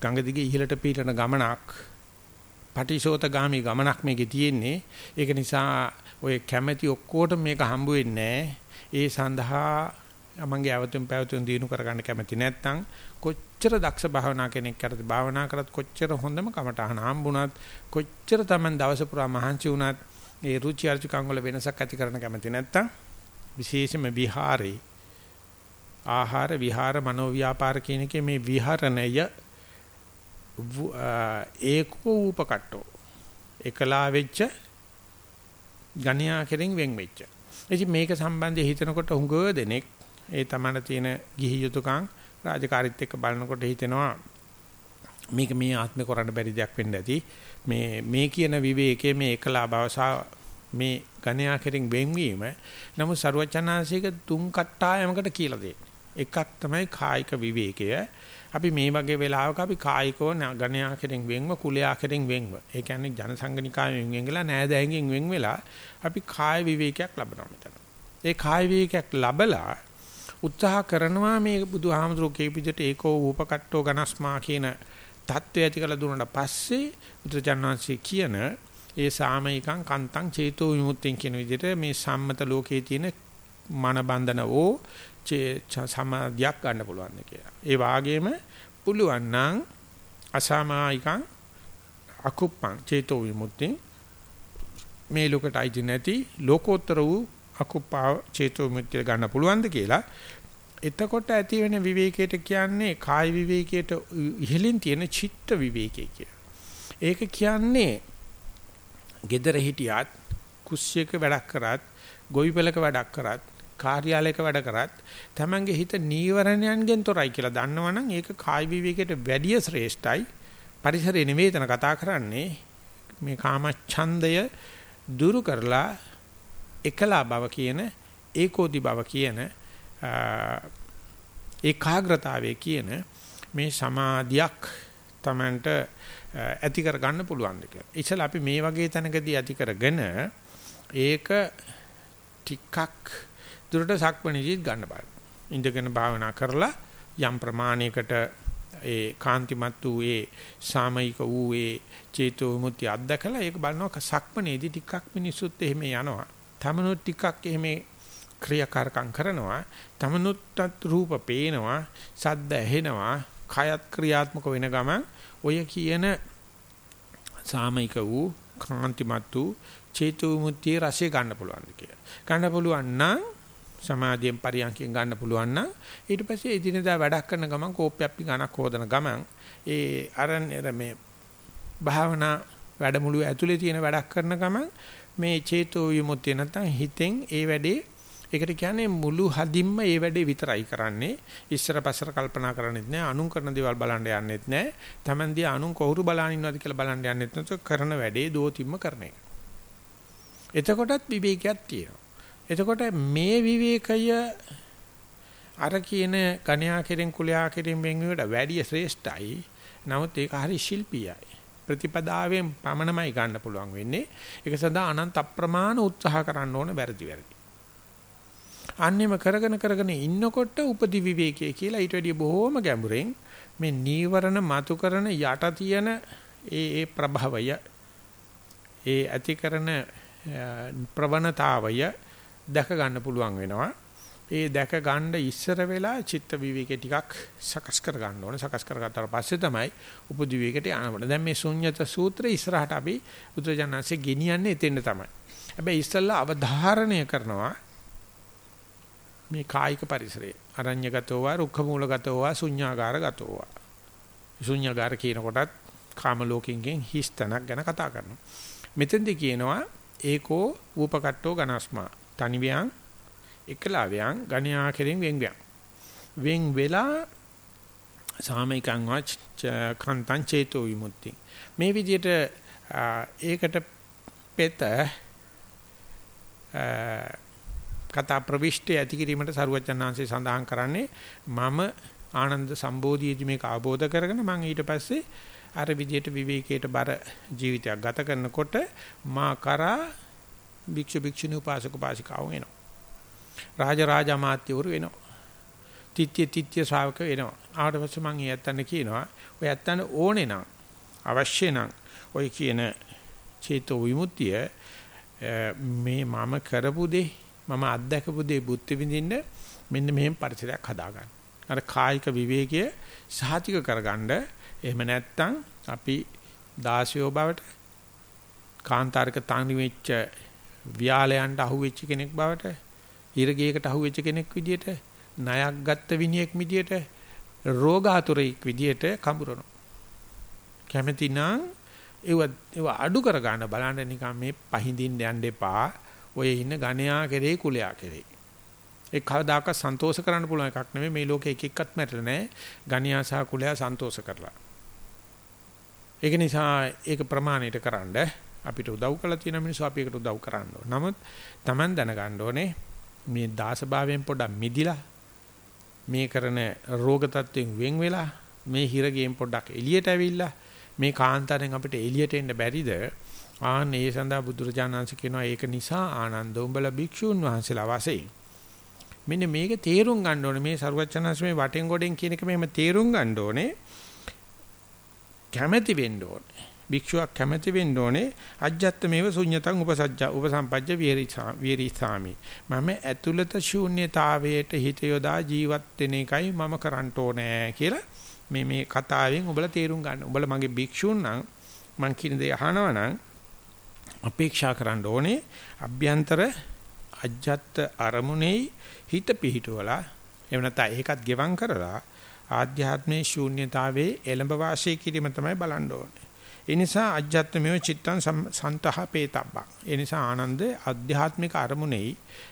ගඟ දිගේ ඉහළට පීරන ගමනක්. පටිශෝතගාමි ගමනක් මේකේ තියෙන්නේ. ඒක නිසා ඔය කැමැති ඔක්කොටම මේක හම්බ වෙන්නේ ඒ සඳහා මගේ අවතුම් පැවතුම් දිනු කරගන්න කැමති නැත්නම් කොච්චර දක්ෂ භාවනා කෙනෙක් කරද භාවනා කරත් කොච්චර හොඳම කමටහන හම්බුණත් කොච්චර Taman දවස පුරා මහන්සි වුණත් ඒ රුචි අරුචිකම් වල වෙනසක් ඇති කරන්න කැමති නැත්නම් විශේෂම විහාරේ ආහාර විහාර මනෝ ව්‍යාපාර කියන එකේ මේ විහරණය ඒකෝ උපකට්ටෝ එකලා වෙච්ච ගණ්‍යා කෙරෙන් වෙන් වෙච්ච. ඉතින් මේක සම්බන්ධයෙන් හිතනකොට හුඟ දෙනෙක් ඒ තමන තියෙන ගිහි යුතුයකම් රාජකාරීත් එක්ක බලනකොට හිතෙනවා මේක මේ ආත්මේ කරන්න බැරි දෙයක් වෙන්න ඇති මේ මේ කියන විවේකයේ මේ එකලා බව මේ ගණ්‍යා කෙරෙන් වෙන්වීම නමුත් ਸਰවචනාංශික තුන් කට්ටායමකට කියලා දෙන්නේ එකක් තමයි කායික විවේකය. අපි මේ වගේ වෙලාවක අපි කායිකව ගණයා කෙරෙන් වෙන්ව කුලයා කෙරෙන් වෙන්ව. ඒ කියන්නේ ජනසංගනිකායෙන් වෙන් වෙලා නෑදෑයන්ගෙන් වෙන් වෙලා අපි කාය විවේකයක් ලබනවා මෙතන. ඒ කාය විවේකයක් ලබලා උත්සාහ කරනවා මේ බුදුහාමුදුරුවෝ කේපිට ඒකෝ උපකට්ටෝ ගනස්මා කියන தත්ත්වය ඇති කළ දුන්නාට පස්සේ බුදුචානන්සේ කියන ඒ සාමයිකං කන්තං චේතෝ විමුක්තිය කියන විදිහට මේ සම්මත ලෝකයේ තියෙන මන බන්ධන ඕ සමාධියක් ගන්න පුළුවන් කියලා. ඒ වාගේම පුළුවන් නම් අසමායිකං අකුප්පං චේතෝ විමුක්ති මේ ලෝකයට අයිති නැති ලෝකෝත්තර වූ අකුප්පාව චේතෝ විමුක්තිය ගන්න පුළුවන්ද කියලා එතකොට ඇති වෙන විවේකයට කියන්නේ කාය විවේකයට ඉහළින් තියෙන චිත්ත විවේකය කියලා. ඒක කියන්නේ gedara hitiyat කුස්සියක වැඩක් කරත්, ගොවිපලක වැඩක් කරත්, කාර්යාලයක වැඩ කරත් තමන්ගේ හිත නීවරණයන්ගෙන් තොරයි කියලා දන්නවනම් ඒක කාය විවේකයට වැඩිය ශ්‍රේෂ්ඨයි. පරිසරේ නෙවෙයි තන කතා කරන්නේ මේ කාමච්ඡන්දය දුරු කරලා එකලා බව කියන ඒකෝදි බව කියන ඒකාග්‍රතාවය කියන මේ සමාධියක් Tamanට ඇති කර ගන්න පුළුවන් දෙක. ඉතල අපි මේ වගේ තැනකදී ඇති කරගෙන ඒක ටිකක් දුරට සක්මණේජීත් ගන්න බලන්න. ඉඳගෙන භාවනා කරලා යම් ප්‍රමාණයකට ඒ කාන්තිමත් වූ ඒ සාමයික වූ ඒ චේතෝ විමුක්තිය අත්දකලා ඒක බලනවා සක්මණේදී ටිකක් මිනිස්සුත් එහෙම යනවා. තමනුත් ටිකක් එහෙම ක්‍රියාකාරකම් කරනවා. තමනුත් රූප පේනවා, සද්ද ඇහෙනවා, කයත් ක්‍රියාත්මක වෙන ගමන් ඔය කියන සාමයික වූ කාන්තිමත් වූ චේතු විමුක්තිය රසය ගන්න පුළුවන්ද කියලා. ගන්න පුළුවන් නම් සමාධියෙන් පරියන්කෙන් ගන්න පුළුවන් නම් ඊට පස්සේ එදිනෙදා වැඩක් කරන ගමන් කෝප්පයක් ගණක් හොදන ගමන් ඒ අරන් මේ භාවනා වැඩමුළු ඇතුලේ තියෙන වැඩක් කරන ගමන් මේ චේතෝ විමුක්තිය නැත්නම් හිතෙන් ඒ වැඩේ ඒකට කියන්නේ මුළු හදින්ම ඒ වැඩේ විතරයි කරන්නේ. ඉස්සර පස්සර කල්පනා කරන්නේත් නැහැ. අනුන් කරන දේවල් බලන්න යන්නෙත් නැහැ. Tamanදී අනුන් කොහොරු බලන ඉන්නවද කියලා බලන්න යන්නෙත් නැතුව කරන වැඩේ දෝතිම්ම කරන එක. එතකොටත් විවේකයක් තියෙනවා. එතකොට මේ විවේකය අර කියන කණ්‍යා කෙරෙන් කුලයා කෙරෙන් වෙන්වෙට වැඩි ශ්‍රේෂ්ඨයි. නමුත් ඒක හරි ශිල්පීයයි. ප්‍රතිපදාවෙන් පමණමයි ගන්න පුළුවන් වෙන්නේ. ඒක සඳහා අනන්ත අප්‍රමාණ උත්සාහ කරන්න ඕන වැරදි වැරදි. අන්නේම කරගෙන කරගෙන ඉන්නකොට උපදි විවේකයේ කියලා ඊට වැඩිය බොහෝම ගැඹුරෙන් මේ නීවරණ මතු කරන යට තියෙන ඒ ඒ ප්‍රභවය ඒ ඇති කරන ප්‍රවණතාවය දැක ගන්න පුළුවන් වෙනවා. ඒ දැක ගන්න ඉස්සර වෙලා චිත්ත විවේකේ ටිකක් සකස් කර ගන්න ඕනේ. සකස් කරගත්තාට පස්සේ තමයි උපදි විවේකයට යනකොට. දැන් මේ ශුන්්‍යත සූත්‍රය ඉස්සරහට අපි බුදුජානන්සේ ගෙනියන්නේ එතෙන්ද තමයි. හැබැයි ඉස්සල්ලා අවධාරණය කරනවා මේ කායික පරිසරය. අරඤ්‍යගතෝ වා රුක්ඛමූලගතෝ වා ශුඤ්ඤාගාරගතෝ වා. ශුඤ්ඤාගාර කියන කොටත් කාම ලෝකෙකින් හිස් තැනක් ගැන කතා කරනවා. මෙතෙන්දී කියනවා ඒකෝ ූපකට්ටෝ ගනස්මා. තනිවියන් එකලාවයන් ගණ්‍යා කෙරෙන් වෙන්වියන්. වෙන් වෙලා සාමිකං වාච කන්තං චේතෝ විමුක්ති. මේ විදිහට ඒකට පෙත කතා ප්‍රවිෂ්ටි ඇති කිරීමට සරුවචනාංශය සඳහන් කරන්නේ මම ආනන්ද සම්බෝධියේදී මේක අවබෝධ කරගෙන මම ඊට පස්සේ අර විදියට විවේකයට බර ජීවිතයක් ගත කරනකොට මා කරා භික්ෂු භික්ෂුණී උපාසක උපාසිකාවෝ එනවා. රාජ රාජ අමාත්‍යවරු එනවා. තිත්‍ය තිත්‍ය ශ්‍රාවක වෙනවා. ආවට පස්සේ මම ඊයත්තන්න කියනවා ඔය ඇත්තන්න ඕනේ නම් අවශ්‍ය නම් ඔය කියන චේතෝ විමුක්තිය මේ මම කරපු දේ මම අත්දකපු දේ බුද්ධ විඳින්න මෙන්න මෙහෙම පරිසරයක් හදාගන්න. අර කායික විවේකය සහතික කරගන්න එහෙම නැත්නම් අපි දාසියෝ බවට කාන්තාරක තනි වෙච්ච ව්‍යාලයන්ට අහුවෙච්ච කෙනෙක් බවට හිරගේකට අහුවෙච්ච කෙනෙක් විදියට ණයක් ගත්ත විනියෙක් විදියට රෝගාතුරෙක් විදියට කඹරනවා. කැමැති නම් ඒව ඒව අඩු කර ගන්න බලන්න නිකන් මේ පහඳින්න යන්න එපා. ඔය ඉන්න ගණයා කෙරේ කුලයා කෙරේ. ඒ කවදාක සන්තෝෂ කරන්න පුළුවන් එකක් නෙමෙයි මේ ලෝකේ එක එක්කත් මැරෙලා නැහැ. ගණයා සහ කුලයා සන්තෝෂ කරලා. ඒක නිසා ඒක ප්‍රමාණයට කරන්න අපිට උදව් කළ තියෙන මිනිස්සු අපි ඒකට උදව් කරන්න ඕන. නමුත් Taman දැනගන්න ඕනේ මේ දාසභාවයෙන් පොඩ්ඩක් මිදිලා මේ කරන රෝග තත්වයෙන් වෙන් වෙලා මේ හිරගෙන් පොඩ්ඩක් එළියට ඇවිල්ලා මේ කාන්තාරෙන් අපිට එළියට එන්න බැරිද? ආන් ඒ සඳහා බුදුරජාණන්සේ කියනවා ඒක නිසා ආනන්ද උඹලා භික්ෂුන් වහන්සේලා වශයෙන්. මෙන්න මේක තේරුම් ගන්න ඕනේ. මේ සරුවචනන්සේ මේ වටෙන් ගොඩෙන් කියන එක මෙහෙම තේරුම් ගන්න ඕනේ. කැමැති වෙන්න ඕනේ. භික්ෂුවක් කැමැති වෙන්න ඕනේ අජ්ජත් මේව ශුන්්‍යතං උපසජ්ජා උපසම්පජ්ජ විහෙරිසාමි මම ඇතුළත ශූන්‍යතාවයට හිත යොදා ජීවත් වෙන එකයි මම කරන්න ඕනේ කියලා මේ මේ කතාවෙන් ඔබලා තේරුම් ගන්න. ඔබලා මගේ භික්ෂුන් නම් මං කියන දේ අහනවා නම් අපේක්ෂා කරන්න ඕනේ අභ්‍යන්තර අජ්ජත් අරමුණේ හිත පිහිටුවලා එහෙම නැත්නම් ඒකත් ගෙවම් කරලා ආධ්‍යාත්මයේ ශූන්‍යතාවයේ එළඹ වාසය කිරීම තමයි බලන්න ඕනේ. ඒ නිසා අජ්ජත්මය චිත්තං සන්තහපේතබ්බක්. ඒ නිසා ආනන්ද අධ්‍යාත්මික අරමුණෙයි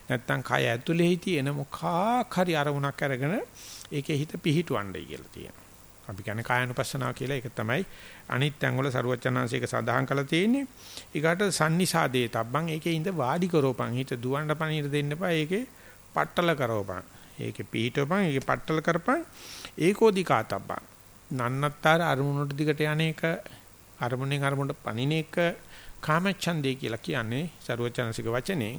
නැත්තම් කය ඇතුලේ හිටින මොකක් හරි අරමුණක් අරගෙන ඒකේ හිත පිහිටවන්නයි කියලා තියෙනවා. අපි කියන්නේ කායනුපස්සනාව කියලා ඒක තමයි අනිත් ඇඟවල සරුවචනාංශයක සඳහන් කරලා තියෙන්නේ. ඊකට sannisadee තබ්බන් ඒකේ ඉඳ වාඩි කරෝපන් හිත දුවන්න පණිර දෙන්න එපා ඒකේ පట్టල කරෝපන්. ඒකේ පිහිටවපන් ඒකේ පట్టල කරපන් ඒකෝදිකාතබ්බන්. නන්නත්තර අරමුණට දිගට යන්නේක අරමුණෙන් අරමුණට පණින එක කාමච්ඡන්දේ කියලා කියන්නේ සරුවචනාංශික වචනේ.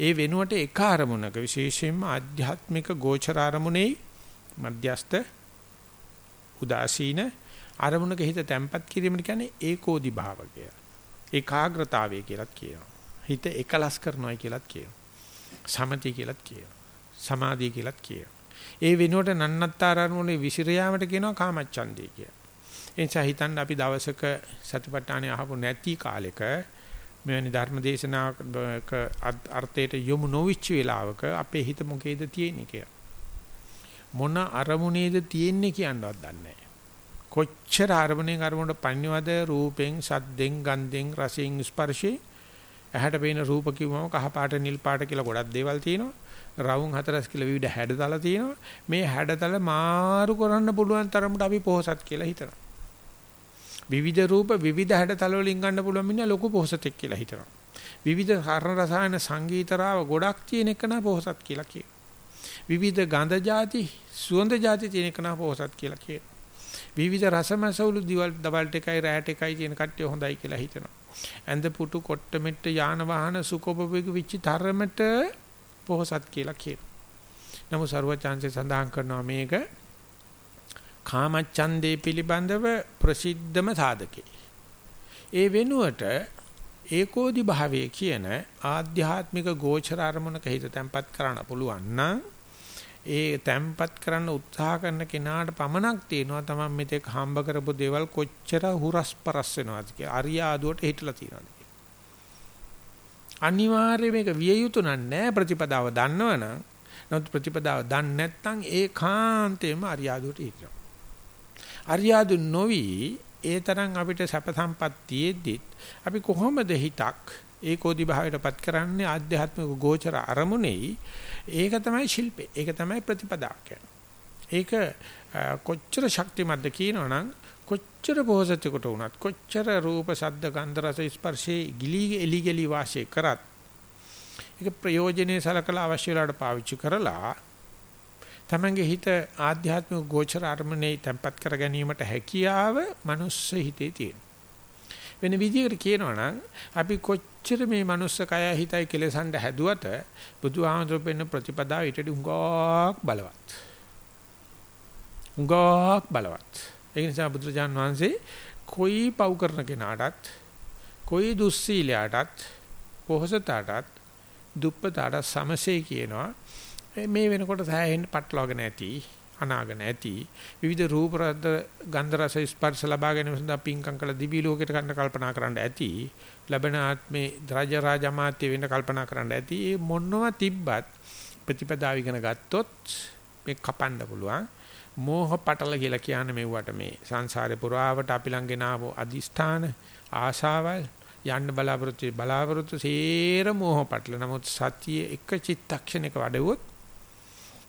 ඒ වෙනුවට එක අරමුණක විශේෂයෙන්ම ආධ්‍යාත්මික ගෝචර අරමුණේ මධ්‍යස්ත උදාසීන අරමුණක හිත තැම්පත් කිරීමට කියන්නේ ඒකෝදි භාවකය. ඒකාග්‍රතාවය කියලාත් කියනවා. හිත එකලස් කරනවා කියලාත් කියනවා. සමති කියලාත් කියනවා. සමාධිය කියලාත් කියනවා. ඒ වෙනුවට නන්නත්තර අරමුණේ විසිර යාමට කියනවා කාමච්ඡන්දේ කියලා. ඒ නිසා හිතන්න අපි දවසක සතිපට්ඨානය අහපු නැති කාලෙක මෙවැනි ධර්ම දේශනාවක අර්ථයට යොමු නොවිච්ච වෙලාවක අපේ හිත මොකේද තියෙන්නේ කියලා. මොන අරමුණේද තියෙන්නේ කියනවත් දන්නේ නැහැ. කොච්චර අරමුණෙන් අරමුණට පන්නවද රූපෙන්, සද්දෙන්, ගන්ධෙන්, රසෙන්, ස්පර්ශයෙන් ඇහැට පේන රූප කිව්වම කහ පාට, නිල් පාට කියලා ගොඩක් දේවල් තියෙනවා. රවුම් හතරස් කියලා විවිධ හැඩතල තියෙනවා. මේ හැඩතල මාරු කරන්න පුළුවන් තරමට අපි පොහසත් කියලා හිතනවා. විවිධ රූප විවිධ හැඩතල වලින් ගන්න පුළුවන් මිනිහා ලොකු පොහසතෙක් කියලා හිතනවා. විවිධ කර්ණ රසායන සංගීතරාව ගොඩක් තියෙන එක නා පොහසත් කියලා කියනවා. විවිධ ගඳ જાති සුවඳ જાති තියෙන එක නා පොහසත් කියලා කියනවා. විවිධ රසමසවුළු දිවල් දවල්ට එකයි රැට එකයි තියෙන කට්ටිය හොඳයි කියලා හිතනවා. ඇඳ පුටු කොට්ට මෙට්ට යාන වාහන සුකොබබෙක විචි තරමට පොහසත් කියලා කියනවා. නමුත් ਸਰවචාන්සේ සඳහන් කරනවා මේක කාමච්ඡන්දේ පිළිබඳව ප්‍රසිද්ධම සාධකේ. ඒ වෙනුවට ඒකෝදි භාවයේ කියන ආධ්‍යාත්මික ගෝචර අරමුණක හිත තැම්පත් කරන්න පුළුවන් නම් ඒ තැම්පත් කරන්න උත්සාහ කරන කෙනාට පමණක් තියෙනවා තමයි මෙතෙක් හම්බ කරපු දේවල් කොච්චර හුරස්පරස් වෙනවද කියලා. අරියාදුවට හිටලා තියෙනවද කියලා. අනිවාර්යයෙන් මේක විය යුතු නෑ ප්‍රතිපදාව දන්නවනම්. නමුත් ප්‍රතිපදාව දන්නේ නැත්නම් ඒකාන්තයෙන්ම අරියාදුවට හිටිනවා. අරියාදු නොවි ඒ තරම් අපිට සැප සම්පත් තියෙද්දිත් අපි කොහොමද හිතක් ඒකෝදි භාවයටපත් කරන්නේ ආධ්‍යාත්මික ගෝචර අරමුණෙයි? ඒක තමයි ශිල්පේ. ඒක තමයි ප්‍රතිපදාව ඒක කොච්චර ශක්තිමත්ද කියනවනම් කොච්චර බෝසත්ෙකුට වුණත් කොච්චර රූප ශබ්ද ගන්ධ රස ස්පර්ශේ ගිලී එලි ගලි වාසය කරත් ඒක ප්‍රයෝජනේ සලකලා අවශ්‍ය වෙලාවට පාවිච්චි කරලා තමන්ගේ හිත ආධ්‍යාත්මික ගෝචර අරමුණේ තැම්පත් කර ගැනීමට හැකියාව මනුස්ස හිතේ තියෙන. වෙන විදිහකට කියනවා නම් අපි කොච්චර මේ මනුස්ස කය හිතයි කෙලසඳ හැදුවට බුදුහාමුදුරුවෝ වෙන ප්‍රතිපදාව ඊටදී උඟක් බලවත්. උඟක් බලවත්. ඒ නිසා බුදුරජාන් වහන්සේ කොයි පව් කරන කෙනාටත් කොයි දුස්සීලයටත් පොහසතටත් දුප්පතට සමසේ කියනවා මේ වෙනකොට සෑහෙන්න පටලවාගෙන ඇති අනාගෙන ඇති. විවිධ රූප රද්ද ගන්ධ රස ස්පර්ශ ලබා ගැනීම සඳහා පින්කම් කළ දිවි ලෝකයට ගන්න කල්පනා කරන්න ඇති. ලැබෙන ආත්මේ රාජ රාජමාත්‍ය වෙන්න කල්පනා කරන්න ඇති. ඒ මොනවා තිබ්බත් ප්‍රතිපදාව ඉගෙන ගත්තොත් මේ කපන්න පුළුවන්. මෝහ පටල කියලා කියන්නේ මෙව්වට මේ සංසාරේ පුරාවට අපි ළඟ ගෙනාවු අදිෂ්ඨාන ආශාවල් යන්න බලාපොරොත්තු බලාපොරොත්තු සේර මෝහ පටල. නමුත් සතිය එක චිත්තක්ෂණයක වඩවුවොත්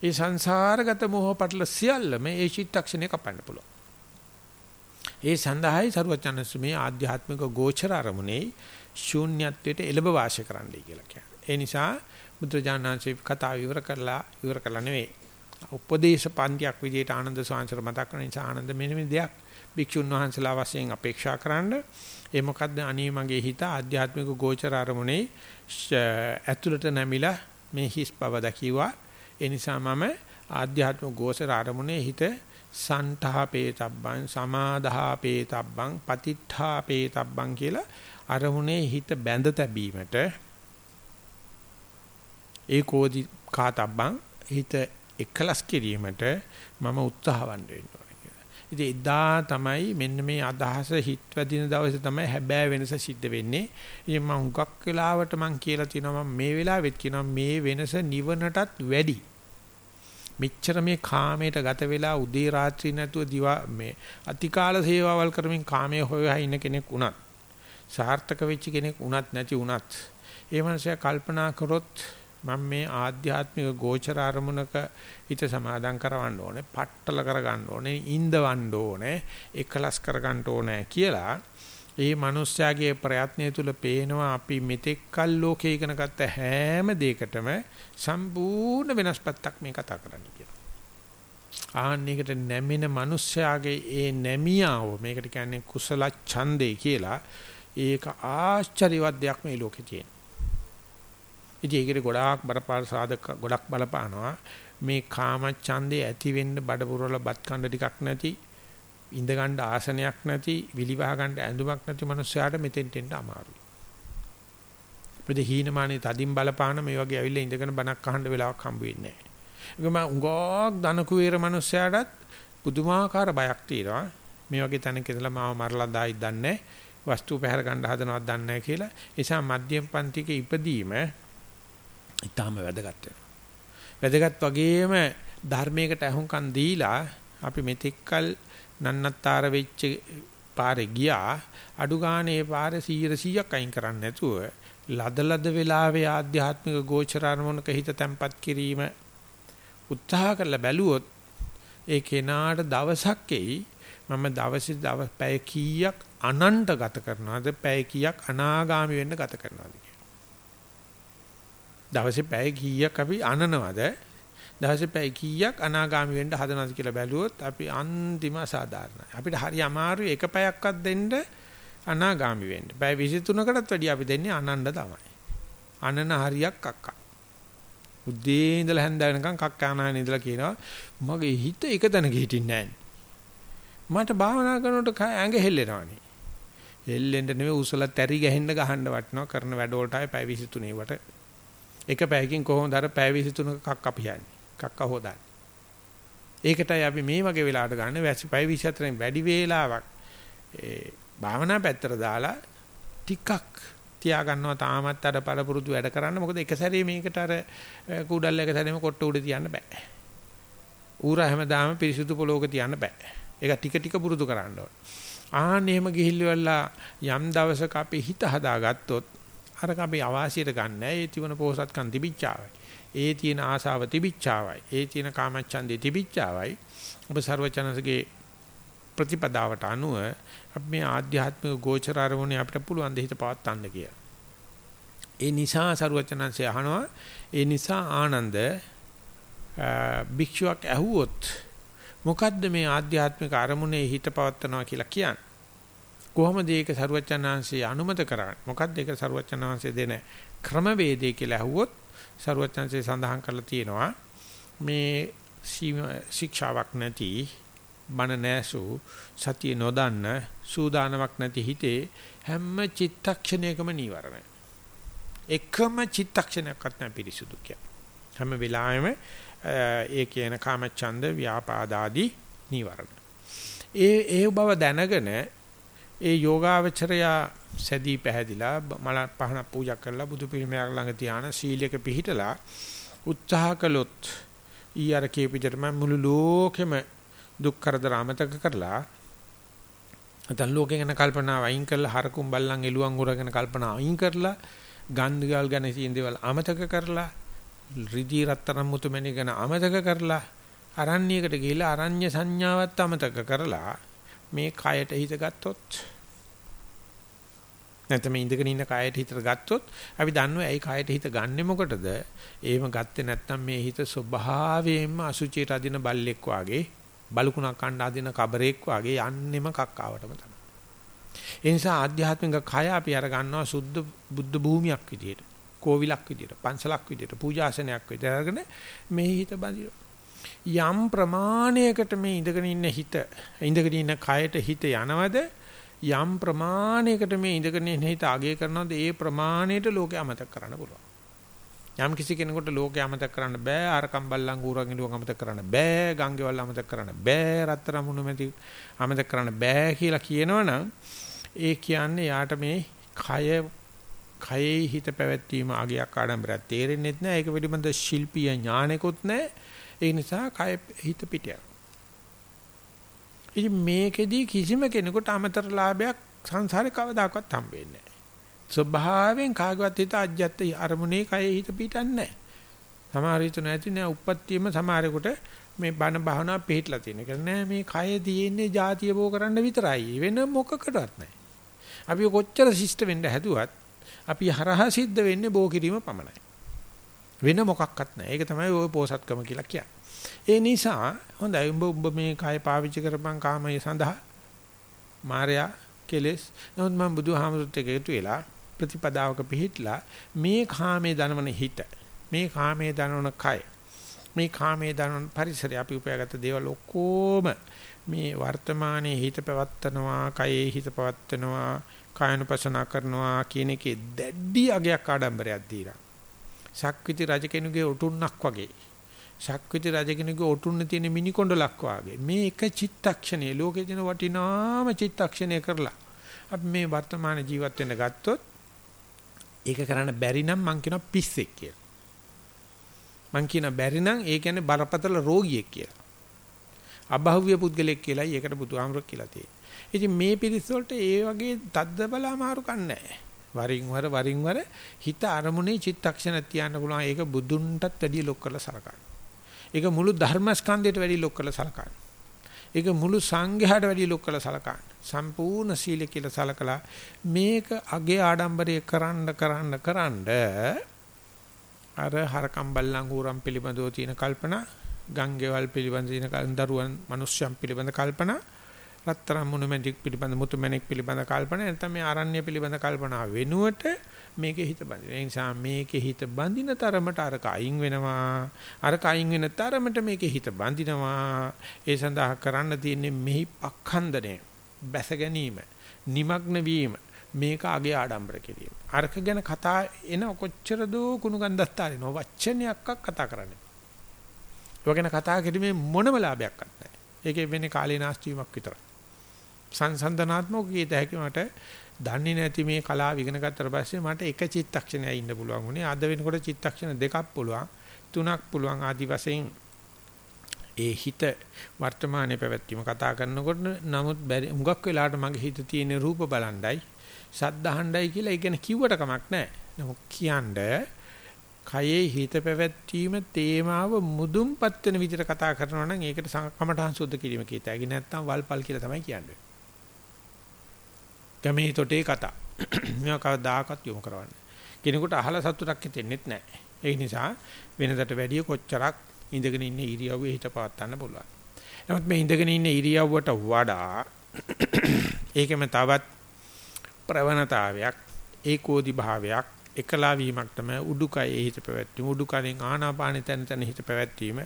ඒ සංසාරගත මොහ පටල සියල්ලම ඒ චිත්තක්ෂණය කපන්න පුළුවන්. ඒ සඳහායි සරුවචනස් මේ ආධ්‍යාත්මික ගෝචර අරමුණේ ශූන්‍යත්වයට එළඹ වාසය කරන්නයි කියලා කියන්නේ. ඒ නිසා බුදුජානනාංශේ කතාව ඉවර කරලා ඉවර කරලා නෙවෙයි. උපදේශ පන්තියක් විදිහට ආනන්ද සාංශර මතක් කරන නිසා ආනන්ද මෙන්න මේ දෙයක් භික්ෂුන් වහන්සේලා වශයෙන් අපේක්ෂා කරන්න ඒ මොකද්ද අනී මගේ හිත ආධ්‍යාත්මික ගෝචර අරමුණේ ඇතුළට නැමිලා මේ හිස් බව දකිවා ඒ නිසා මම ආධ්‍යාත්මික ගෝසර ආරමුණේ හිත සන්තාපේතබ්බං සමාදාපේතබ්බං පතිත්ථාපේතබ්බං කියලා අරමුණේ හිත බැඳ තැබීමට ඒකෝදි කාතබ්බං හිත එකලස් කිරීමට මම උත්සාහවන්ත වෙනවා කියලා. ඉතින් එදා තමයි මෙන්න මේ අදහස හිත වැදින දවසේ තමයි හැබෑ වෙනස සිද්ධ වෙන්නේ. ඉතින් මම හුඟක් වෙලාවට මම කියලා තිනවා මම මේ වෙලාවෙත් කියනවා මේ වෙනස නිවනටත් වැඩි. මෙච්චර මේ කාමයට ගත වෙලා උදේ රාත්‍රී නැතුව දිවා මේ අතිකාල සේවාවල් කරමින් කාමයේ හොයලා ඉන්න කෙනෙක් වුණත් සාර්ථක වෙච්ච කෙනෙක් වුණත් නැති වුණත් ඒ මනුස්සයා කල්පනා කරොත් මම මේ ආධ්‍යාත්මික ගෝචර අරමුණක හිත සමාදම් කරවන්න ඕනේ, පట్టල කරගන්න ඕනේ, ඉඳවන්න ඕනේ, එකලස් කරගන්න ඕනේ කියලා ඒ මිනිස්යාගේ ප්‍රයත්නය තුල පේනවා අපි මෙතෙක් කල් ලෝකේ ඉගෙන ගත්ත හැම දෙයකටම සම්පූර්ණ වෙනස් පැත්තක් මේ කතා කරන්න කියලා. ආන්නයකට නැමෙන මිනිස්යාගේ ඒ නැමියාව මේකට කියන්නේ කුසල ඡන්දේ කියලා ඒක ආශ්චර්යවත් දෙයක් මේ ලෝකේ තියෙන. ඉතින් ඒකට ගොඩාක් බරපාර සාධක ගොඩක් බලපානවා මේ කාම ඡන්දේ ඇති වෙන්න බඩපුරවල බත් කන්න ටිකක් නැති ඉඳ ගන්න ආසනයක් නැති විලිවහ ගන්න ඇඳුමක් නැති මිනිස්සයාට මෙතෙන්ට එන්න අමාරුයි. ප්‍රති හීනමානේ තදින් බලපාන මේ වගේ ඇවිල්ලා ඉඳගෙන බණක් අහන්න වෙලාවක් හම්බ වෙන්නේ නැහැ. ඒකම උඟක් ධන කුවේර මිනිස්සයාටත් පුදුමාකාර බයක් තියෙනවා. මේ වගේ තැනක ඉඳලා මාව මරලා දායි දන්නේ වස්තු පැහැර ගන්න හදනවත් දන්නේ නැහැ කියලා. ඒ නිසා මධ්‍යම පන්තික ඉපදීම ඊටාම වැදගත් වෙනවා. වැදගත් වගේම ධර්මයකට අහුම්කම් දීලා අපි මෙතෙක්කල් නන්නත්තර වෙච්ච පාරේ ගියා අඩු ගානේ පාරේ 100 100ක් අයින් කරන්නේ නැතුව ලදලද වෙලාවේ ආධ්‍යාත්මික ගෝචර අරමුණක හිත තැම්පත් කිරීම උත්සාහ කරලා බැලුවොත් ඒ කෙනාට දවසක් එයි මම දවසේ දවස් පැය කීයක් අනන්ත ගත කරනවද පැය කීයක් අනාගාමි වෙන්න ගත කරනවද කියලා. දවසේ පැය කීයක් අපි අනනවද දවසේ පැය කීයක් අනාගාමි වෙන්න හදනවද කියලා බැලුවොත් අපි අන්තිම සාධාරණයි. අපිට හරි අමාරු එක පැයක්වත් දෙන්න අනාගාමි වෙන්න. පැය 23කටත් වැඩිය අපි දෙන්නේ අනන්න තමයි. අනන හරියක් කක්කා. උදේ ඉඳලා හැන්ද වෙනකන් කක්කානාන ඉඳලා කියනවා මගේ හිත එක තැනක හිටින්නේ නැහැ. මට භාවනා කරනකොට ඇඟ හෙල්ලෙනවානේ. හෙල්ලෙන්න නෙවෙයි උසල තැරි ගහෙන්න ගහන්න වටනවා කරන වැඩ වලට ආයේ පැය 23 වට. එක පැයකින් කොහොමද අර පැය 23ක කක්ක පියන්නේ? කක්ක හොදන්නේ. ඒකටයි අපි මේ වගේ වෙලාවට ගන්න වැසි පැය 24න් වැඩි වේලාවක් ඒ භාවනා පැත්තට දාලා ටිකක් තියා ගන්නවා තාමත් අර පළපුරුදු වැඩ කරන්න මොකද එක සැරේ මේකට අර කුඩල් එක සැරේම කොට්ට උඩ තියන්න බෑ. ඌරා හැමදාම පිරිසුදු පොලෝක තියන්න බෑ. ඒක ටික ටික පුරුදු කරන්න ඕන. ආන්න එහෙම ගිහිල්ලා යම් දවසක අපි හිත හදාගත්තොත් අරක අපි අවාසියට ගන්න. ඒ තිබුණ පොහසත්කම් තිබිච්චාවයි. ඒ තියෙන ආසාව තිබිච්චාවයි. ඒ තියෙන කාමච්ඡන්දේ තිබිච්චාවයි. ඔබ ਸਰවචනසගේ ප්‍රතිපදාවට අනුව අපි මේ ආධ්‍යාත්මික ගෝචර අරමුණේ අපිට පුළුවන් දෙහිත පවත්වන්න කියලා. ඒ නිසා ਸਰවචනන්සේ අහනවා. ඒ නිසා ආනන්ද භික්ෂුවක් ඇහුවොත් මොකද්ද මේ ආධ්‍යාත්මික අරමුණේ හිත පවත්වනවා කියලා කියන්නේ? කොහොමද ඒක සරුවචනාංශයේ අනුමත කරන්නේ? මොකද්ද ඒක සරුවචනාංශයේ දෙන ක්‍රමවේදය කියලා අහුවොත් සරුවචනාංශයේ සඳහන් කරලා තියෙනවා මේ ශික්ෂාවක් නැති බණ නැසු සතිය නොදන්න සූදානමක් නැති හිතේ හැම චිත්තක්ෂණයකම නීවරණයි. එකම චිත්තක්ෂණයක්වත් නැ පිරිසුදු කියන්නේ. හැම වෙලාවෙම ඒ කියන කාමච්ඡන්ද ව්‍යාපාදාදී නීවරණ. ඒ ඒ බව දැනගෙන ඒ යෝගාවචරයා සැදී පැහැදිලා මල පහන පූජා කරලා බුදු පිළිමයක් ළඟ තියාන සීලයක පිහිටලා උත්සාහ කළොත් ඊයර කීපිටට මම මුළු ලෝකෙම දුක් කරදර අමතක කරලා නැත්නම් ලෝකේ ගැන කල්පනා වයින් කරලා හරකුම් බල්ලන් එළුවන් උරගෙන කල්පනා වයින් කරලා ගන්ධගල් ගැන තියෙන දේවල් අමතක කරලා රිදී රත්තරන් මුතුමැණි ගැන අමතක කරලා අරණ්‍යයකට ගිහිලා අරණ්‍ය සංඥාවත් අමතක කරලා මේ කයට හිත ගත්තොත් නැත්නම් ඉඳගෙන ඉන්න කයට හිත ගත්තොත් අපි දන්නවා ඇයි කයට හිත ගන්නෙ මොකටද? එහෙම ගත්තේ නැත්නම් මේ හිත ස්වභාවයෙන්ම අසුචියට අදින බල්ලෙක් වාගේ බලුකුණක් කණ්ඩ අදින කබරෙක් වාගේ යන්නෙම කක්කාවටම තමයි. ඒ නිසා ආධ්‍යාත්මික කය අපි අර ගන්නවා සුද්ධ බුද්ධ භූමියක් විදියට. කෝවිලක් විදියට, පන්සලක් විදියට, පූජාසනයක් විදියට අරගෙන මේ හිත බඳිනවා. යම් ප්‍රමාණයකට මේ ඉඳගෙන ඉන්න හිත, ඉඳගෙන ඉන්න කයට හිත යනවද? යම් ප්‍රමාණයකට මේ ඉඳගෙන ඉන්න හිත අගය කරනවද? ඒ ප්‍රමාණයට ලෝකේ අමතක කරන්න පුළුවන්. යම් කිසි කෙනෙකුට ලෝකේ අමතක කරන්න බෑ ආරකම් බල්ලන් ගුරන් ඉලුවන් අමතක කරන්න බෑ ගංගේවල් අමතක කරන්න බෑ රත්තරන් මුණු මැටි අමතක කරන්න බෑ කියලා කියනවනම් ඒ කියන්නේ යාට මේ කය කයෙහි හිත පැවැත්වීම අගයක් ආඩම්බරයක් තේරෙන්නේ නැහැ. ඒක පිළිබඳ ශිල්පීය ඥානෙකුත් නැහැ. ඒ නිසා කය හිත පිට යනවා. ඉතින් මේකෙදී කිසිම කෙනෙකුට අමතර ලාභයක් සංසාරේ කවදාකවත් හම්බෙන්නේ නැහැ. ස්වභාවයෙන් කාගවත් හිත අජ්ජත් අරමුණේ කය හිත පිටන්නේ සමහර හිත නැති නෑ උප්පත්තියම සමහරෙකුට මේ බණ භාවනා පිළිట్లా තියෙන. ඒ නෑ මේ කය දියෙන්නේ ಜಾතිය බෝ කරන්න විතරයි. වෙන මොකකටවත් නෑ. අපි කොච්චර ශිෂ්ට වෙන්න හැදුවත් අපි හරහා සිද්ධ වෙන්නේ බෝ කිරීම පමණයි. වෙන මොකක්වත් නැහැ. ඒක තමයි ওই පෝසත්කම කියලා කියන්නේ. ඒ නිසා හොඳයි උඹ උඹ මේ කය පාවිච්චි කරපන් කාමයේ සඳහා මායя කෙලස්. නමුත් මම බුදුහාමුදුරුත් එක්ක එකතු වෙලා ප්‍රතිපදාවක පිහිටලා මේ කාමයේ දනවන හිත, මේ කාමයේ දනවන කය, මේ කාමයේ දනවන පරිසරය අපි උපයාගත්ත දේවල් ඔක්කොම මේ වර්තමානයේ හිත පවත්නවා, කයේ හිත පවත්නවා, කායනුපසනා කරනවා කියන එකේ දැඩි අගයක් ආඩම්බරයක් දීලා ශක්විති රජ කෙනෙකුගේ උටුන්නක් වගේ ශක්විති රජ කෙනෙකුගේ ඔටුන්න තියෙන මිනි කොණ්ඩලක් වාගේ මේ එක චිත්තක්ෂණයේ ලෝකේ තියෙන වටිනාම චිත්තක්ෂණය කරලා අපි මේ වර්තමාන ජීවත් වෙන්න ගත්තොත් ඒක කරන්න බැරි නම් මං කියනවා පිස්සෙක් කියලා. මං කියන බැරි නම් ඒ කියන්නේ බරපතල රෝගියෙක් කියලා. අභෞවිය පුද්ගලෙක් කියලායි ඒකට බුදුහාමුදුරුවෝ කියලා තියෙන්නේ. ඉතින් මේ පිරිස වලට ඒ වගේ තද්ද බල අමාරු කන්නේ නැහැ. වරින් වර වරින් වර හිත අරමුණේ චිත්තක්ෂණ තියන්න පුළුවන් ඒක බුදුන්ටත් වැඩිය ලොක් කරලා සලකන්න. ඒක මුළු ධර්මස්කන්ධයට වැඩි ලොක් කරලා සලකන්න. ඒක මුළු සංඝයාට වැඩි ලොක් කරලා සලකන්න. සම්පූර්ණ සීල කියලා සලකලා මේක අගේ ආඩම්බරය කරන්න කරන්න කරන්න අර හරකම් බල්ලන් ඌරම් පිළිබඳව තියෙන කල්පනා ගංගේවල් පිළිබඳ තියෙන දරුවන් මිනිස්යන් පිළිබඳ කල්පනා රත්තරන් මොනුමැටික් පිළිබඳ මුතුමැණික් පිළිබඳ කල්පනා නැත්නම් මේ ආරණ්‍ය පිළිබඳ කල්පනා වෙනුවට මේකේ හිත බඳින. ඒ නිසා මේකේ හිත බඳින තරමට අරක අයින් වෙනවා. අරක අයින් වෙන තරමට මේකේ හිත බඳිනවා. ඒ සඳහා කරන්න තියෙන්නේ මෙහි පක්ඛන්දනය. බැස ගැනීම, নিমগ্ন වීම, මේක අගේ ආඩම්බර කිරීම. අරක ගැන කතා එන කොච්චර දෝ කුණු ගන්දස්තරේ නෝ වචනයක්ක් කතා කරන්නේ. ඒක ගැන කතා කිරීමේ මොනම ලාභයක්වත් නැහැ. ඒකේ වෙන්නේ කාලේ නාස්ති වීමක් විතරයි. සංසන්දනාත්මක කීත හැකි මට දන්නේ නැති මේ කලාව ඉගෙන ගත්තට පස්සේ මට එක චිත්තක්ෂණයක් ඉන්න පුළුවන් වුණේ. අද වෙනකොට චිත්තක්ෂණ දෙකක් පුළුවන්, තුනක් පුළුවන් ආදි වශයෙන් ඒ හිත වර්තමානයේ පැවැත්වීම කතා කරනකොට නමුත් බැරි හුඟක් වෙලාවට මගේ හිත තියෙන රූප බලණ්ඩයි, ශබ්ද අහණ්ඩයි කියලා ඉගෙන කිව්වට කමක් නැහැ. නමුත් කියන්නේ කයේ හිත පැවැත්වීම තේමාව මුදුන්පත් වෙන විදිහට කතා කරනවා නම් ඒකට කමඨහං සුද්ධ කිරීම කියතයි. නැත්නම් වල්පල් කියලා තමයි කියන්නේ. ගැමේ තොටේ කතා. මේවා කවදාකවත් යොමු කරවන්නේ. කෙනෙකුට අහලා සතුටක් හිතෙන්නෙත් නැහැ. ඒ නිසා වෙනදට වැඩිය කොච්චරක් ඉඳගෙන ඉන්න ඉරියව්වේ හිත පවත්වන්න පුළුවන්. නමුත් මේ ඉඳගෙන ඉන්න ඉරියව්වට වඩා ඒකෙම තවත් ප්‍රවණතාවයක් ඒකෝදි භාවයක් එකලා වීමක් තමයි උඩුකයේ හිත පැවැත්වීම උඩුකයෙන් ආනාපානෙ තැන තැන හිත පැවැත්වීම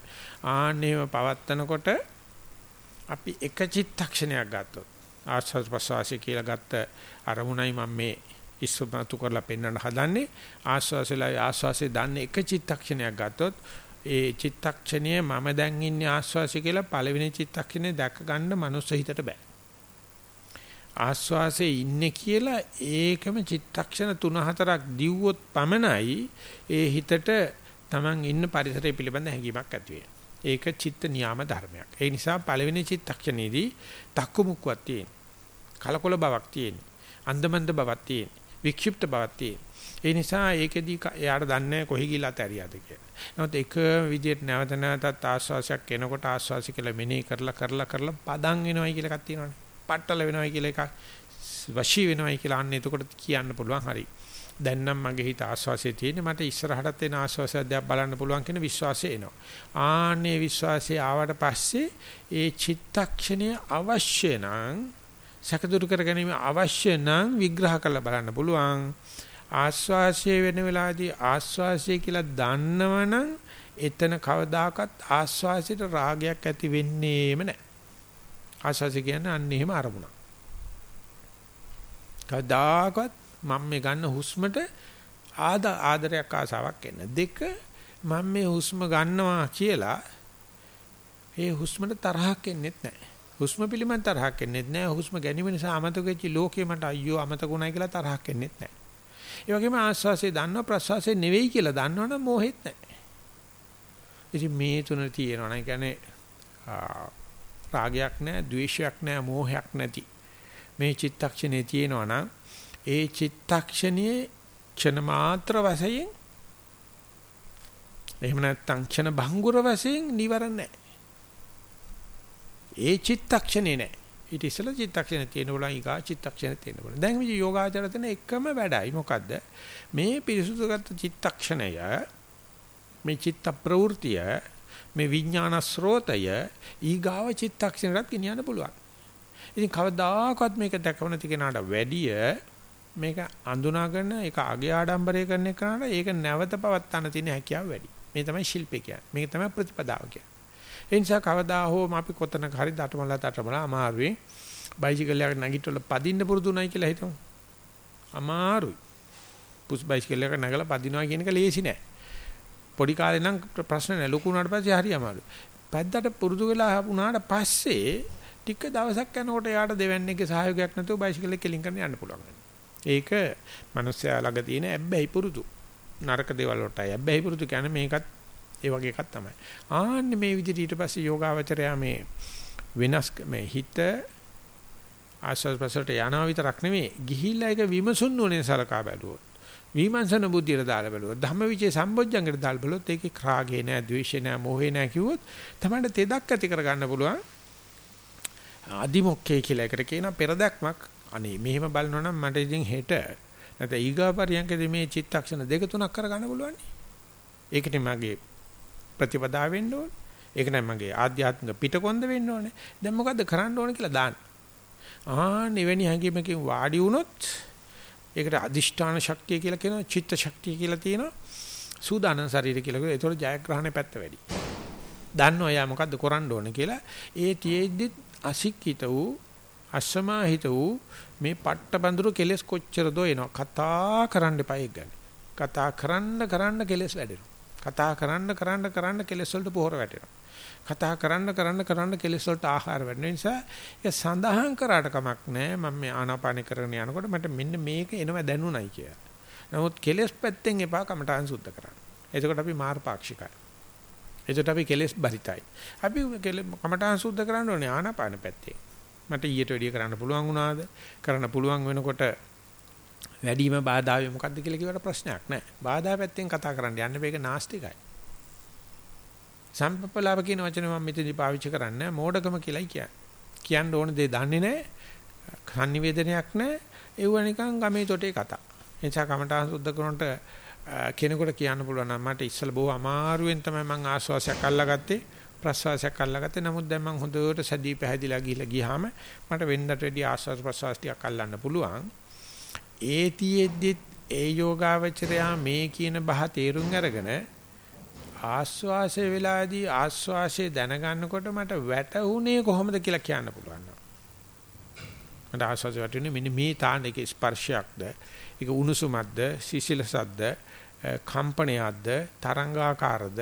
ආන්නේම පවත්නකොට අපි එක චිත්තක්ෂණයක් ගත්තොත් ආස්වාද ප්‍රසවාසය කියලා ගත්ත අරමුණයි මම මේ ඉස්සමතු කරලා පෙන්වන්න හදන්නේ ආස්වාසයලා ආස්වාසයේ දන්නේ එක චිත්තක්ෂණයක් ගත්තොත් ඒ චිත්තක්ෂණය මම දැන් ඉන්නේ ආස්වාසය කියලා පළවෙනි චිත්තක්ෂණය දැක ගන්න මනුස්ස හිතට බෑ ආස්වාසයේ ඉන්නේ කියලා ඒකම චිත්තක්ෂණ 3-4ක් දිව්වොත් පමණයි ඒ හිතට Taman ඉන්න පරිසරය පිළිබඳ හැඟීමක් ඇති වෙන්නේ. ඒක චිත්ත නියාම ධර්මයක්. ඒ නිසා පළවෙනි චිත්තක්ෂණයේදී තක්කුමුක්කුවක් තියෙන. කලකොල බවක් තියෙන. අන්දමන්ද බවක් තියෙන. වික්ෂිප්ත බවක් තියෙන. ඒ නිසා ඒකෙදී එයාට දන්නේ කොහි ගිලා තැරියද කියලා. නමුත් එක විදිහට නැවත නැවතත් ආස්වාසයක් එනකොට ආස්වාසි කියලා මෙනෙහි කරලා කරලා කරලා පදන් වෙනවයි කියලා එකක් තියෙනවනේ. පట్టල වෙනවයි කියලා එකක් වශී වෙනවයි කියලා අන්න එතකොට කියන්න පුළුවන් හරි. දැන් නම් මගේ හිත ආස්වාසියේ තියෙන්නේ මට ඉස්සරහටත් එන ආස්වාසය දැක් බලන්න පුළුවන් කියන විශ්වාසය එනවා. ආන්නේ විශ්වාසය ආවට පස්සේ ඒ චිත්තක්ෂණය අවශ්‍ය නම් සැකදුරු කර ගැනීම අවශ්‍ය නම් විග්‍රහ කරලා බලන්න පුළුවන්. ආස්වාසිය වෙන වෙලාවේදී ආස්වාසිය කියලා දන්නවනම් එතන කවදාකවත් ආස්වාසියට රාගයක් ඇති වෙන්නේම නැහැ. ආස්වාසිය කියන්නේ අන්න එහෙම අරමුණක්. කවදාකවත් මම මේ ගන්න හුස්මට ආද ආදරයක් ආසාවක් එන්න. දෙක මම මේ හුස්ම ගන්නවා කියලා ඒ හුස්මට තරහක් එන්නේත් නැහැ. හුස්ම පිළිබඳ තරහක් එන්නේත් නැහැ. හුස්ම ගැනීම නිසා අමතක වෙච්ච ලෝකේ මට අයියෝ අමතකුණයි කියලා තරහක් එන්නේත් නැහැ. ඒ වගේම ආස්වාසේ දන්නව ප්‍රස්වාසේ නෙවෙයි කියලා දන්නවනම් මොහෙත් නැහැ. ඉතින් මේ තුන තියෙනවා නම් කියන්නේ රාගයක් නැහැ, ద్వේෂයක් නැහැ, මෝහයක් නැති මේ චිත්තක්ෂණේ තියෙනවා නම් ඒ චිත්තක්ෂණයේ ක්ෂණ මාත්‍ර වශයෙන් එහෙම නැත්නම් ක්ෂණ භංගුර වශයෙන් නිවරණ නැහැ. ඒ චිත්තක්ෂණේ නැහැ. ඊට ඉස්සෙල්ලා චිත්තක්ෂණ තියෙන බුණා ඊගා චිත්තක්ෂණ තියෙන බුණා. දැන් මේ යෝගාචර තියෙන එකම වැඩයි මොකද්ද? මේ පිරිසුදුගත චිත්තක්ෂණය මේ චිත්ත ප්‍රවෘතිය මේ විඥාන ස්රෝතය ඊගාව චිත්තක්ෂණයට ගෙනියන්න පුළුවන්. ඉතින් කවදාකවත් මේක දැකව නැති කෙනාට වැඩිය මේක අඳුනාගෙන ඒක අගේ ආඩම්බරය කරන එකට ඒක නැවත පවත්වන්න තියෙන හැකියාව වැඩි. මේ තමයි ශිල්පේ කියන්නේ. මේක තමයි ප්‍රතිපදාව කියන්නේ. ඒ නිසා කවදා හෝ අපි කොතනක හරි දටමලා දටමලා අමාරුයි බයිසිකලයක් නැගිටවල පදින්න පුරුදු නැයි කියලා හිතමු. අමාරුයි. පුස් බයිසිකලයක නැගලා පදිනවා කියන එක ලේසි නෑ. පොඩි කාලේ නම් ප්‍රශ්න නෑ ලොකු වුණාට පස්සේ හරි අමාරුයි. පැද්දට පුරුදු වෙලා වුණාට පස්සේ ටික දවසක් යනකොට යාට දෙවන්නේගේ සහයෝගයක් නැතුව බයිසිකලෙ කෙලින් කරන්න යන්න පුළුවන්. ඒක මිනිස්සයා ළඟ තියෙන ඇබ්බැහි පුරුදු. නරක දේවල් වලටයි ඇබ්බැහි පුරුදු කියන්නේ මේකත් ඒ වගේ එකක් තමයි. ආන්නේ මේ විදිහට ඊට පස්සේ යෝගාවචරයා මේ වෙනස් මේ හිත ආස්වාද ප්‍රසරට යනවා විතරක් නෙමෙයි ගිහිල්ලා ඒක විමසුන් නොනේ සලකා බැලුවොත්. විමර්ශන බුද්ධියට දාලා බැලුවොත් ධම්මවිචේ සම්බොජ්ජංගට දාලා බැලුවොත් ඒකේ රාගේ නෑ, ද්වේෂේ නෑ, මොහේ නෑ කිව්වොත් තමයි තෙදක් ඇති කරගන්න පුළුවන්. අදිමොක්කේ කියලා එකට කියන පෙරදක්මක් අනේ මෙහෙම බලනවා නම් මට ඉතින් හෙට නැත්නම් ඊගා පරියන්කදී මේ චිත්තක්ෂණ දෙක තුනක් කරගන්න පුළුවන්. ඒකට මගේ ප්‍රතිපදා වෙන්න ඕනේ. ඒක නම් මගේ ආධ්‍යාත්මික පිටකොන්ද වෙන්න ඕනේ. දැන් මොකද්ද කරන්න ඕනේ කියලා දාන්න. ආ නිවෙනි හැඟීමකින් වාඩි වුණොත් ඒකට අදිෂ්ඨාන ශක්තිය කියලා කියනවා, චිත්ත ශක්තිය කියලා තියෙනවා. සූදානම් ශරීරය කියලා කියනවා. ඒතකොට ජයග්‍රහණය පැත්ත වැඩි. දන්නවා යා මොකද්ද කරන්න ඕනේ කියලා. ඒ තියේද්දි අසික්කිත වූ අසමාහිත වූ මේ පට්ටබඳුරු කෙලස් කොච්චරද එනවා. කතා කරන්න එපා ඒක ගැන. කතා කරන්න කරන්න කෙලස් වැඩෙනවා. කතා කරන්න කරන්න කරන්න කෙලෙස් වලට පොහොර වැටෙනවා. කතා කරන්න කරන්න කරන්න කෙලෙස් වලට ආහාර වෙන නිසා ඒක සඳහන් කරාට කමක් නැහැ. මම මේ ආනාපාන කරගෙන යනකොට මට මෙන්න මේක එනවා දැනුණයි කියලා. නමුත් කෙලෙස් පැත්තෙන් එපා කමටහන් සුද්ධ කරන්න. එතකොට අපි මාර්ගපාක්ෂිකයි. එතකොට අපි කෙලෙස් බරිතයි. අපි කමටහන් සුද්ධ කරන්න ඕනේ ආනාපාන පැත්තේ. මට ඊට වැඩිය කරන්න පුළුවන් වුණාද? කරන්න පුළුවන් වෙනකොට වැඩිම බාධාවේ මොකද්ද කියලා කිව්වට ප්‍රශ්නයක් නැහැ. බාධා පැත්තෙන් කතා කරන්න යන්න මේක නාස්තිකයි. සම්පප්පලාව කියන වචනේ මම මෙතනදි පාවිච්චි කරන්නේ මෝඩකම කියලායි කියන්නේ. කියන්න ඕන දේ දන්නේ නැහැ. සංනිවේදනයක් නැහැ. ඒව නිකන් ගමේ තොටේ කතා. එනිසා කමඨාන් සුද්ධ කරනට කෙනෙකුට කියන්න පුළුවන් නම් මට ඉස්සල බොහෝ අමාරුවෙන් තමයි මම ආශ්වාසයක් අල්ලගත්තේ ප්‍රශ්වාසයක් අල්ලගත්තේ නමුත් දැන් මම හොඳට සැදී පැහැදිලා ගිහිල්ලා ගියාම මට වෙන්නට වැඩි ආශ්වාස ප්‍රශ්වාස ටිකක් අල්ලන්න පුළුවන් ඒතියෙද්දිත් ඒ යෝගාවචරයා මේ කියන බහ තේරුම් අරගෙන ආස්වාසේ වෙලාදී ආස්වාසේ දැනගන්නකොට මට වැටුනේ කොහොමද කියලා කියන්න පුළුවන්. මට ආස්වාසේ වැටුනේ මෙන්න මේ තාන්නේක ස්පර්ශයක්ද? ඒක උණුසුමක්ද? සිසිලසක්ද? කම්පනයක්ද? තරංගාකාරද?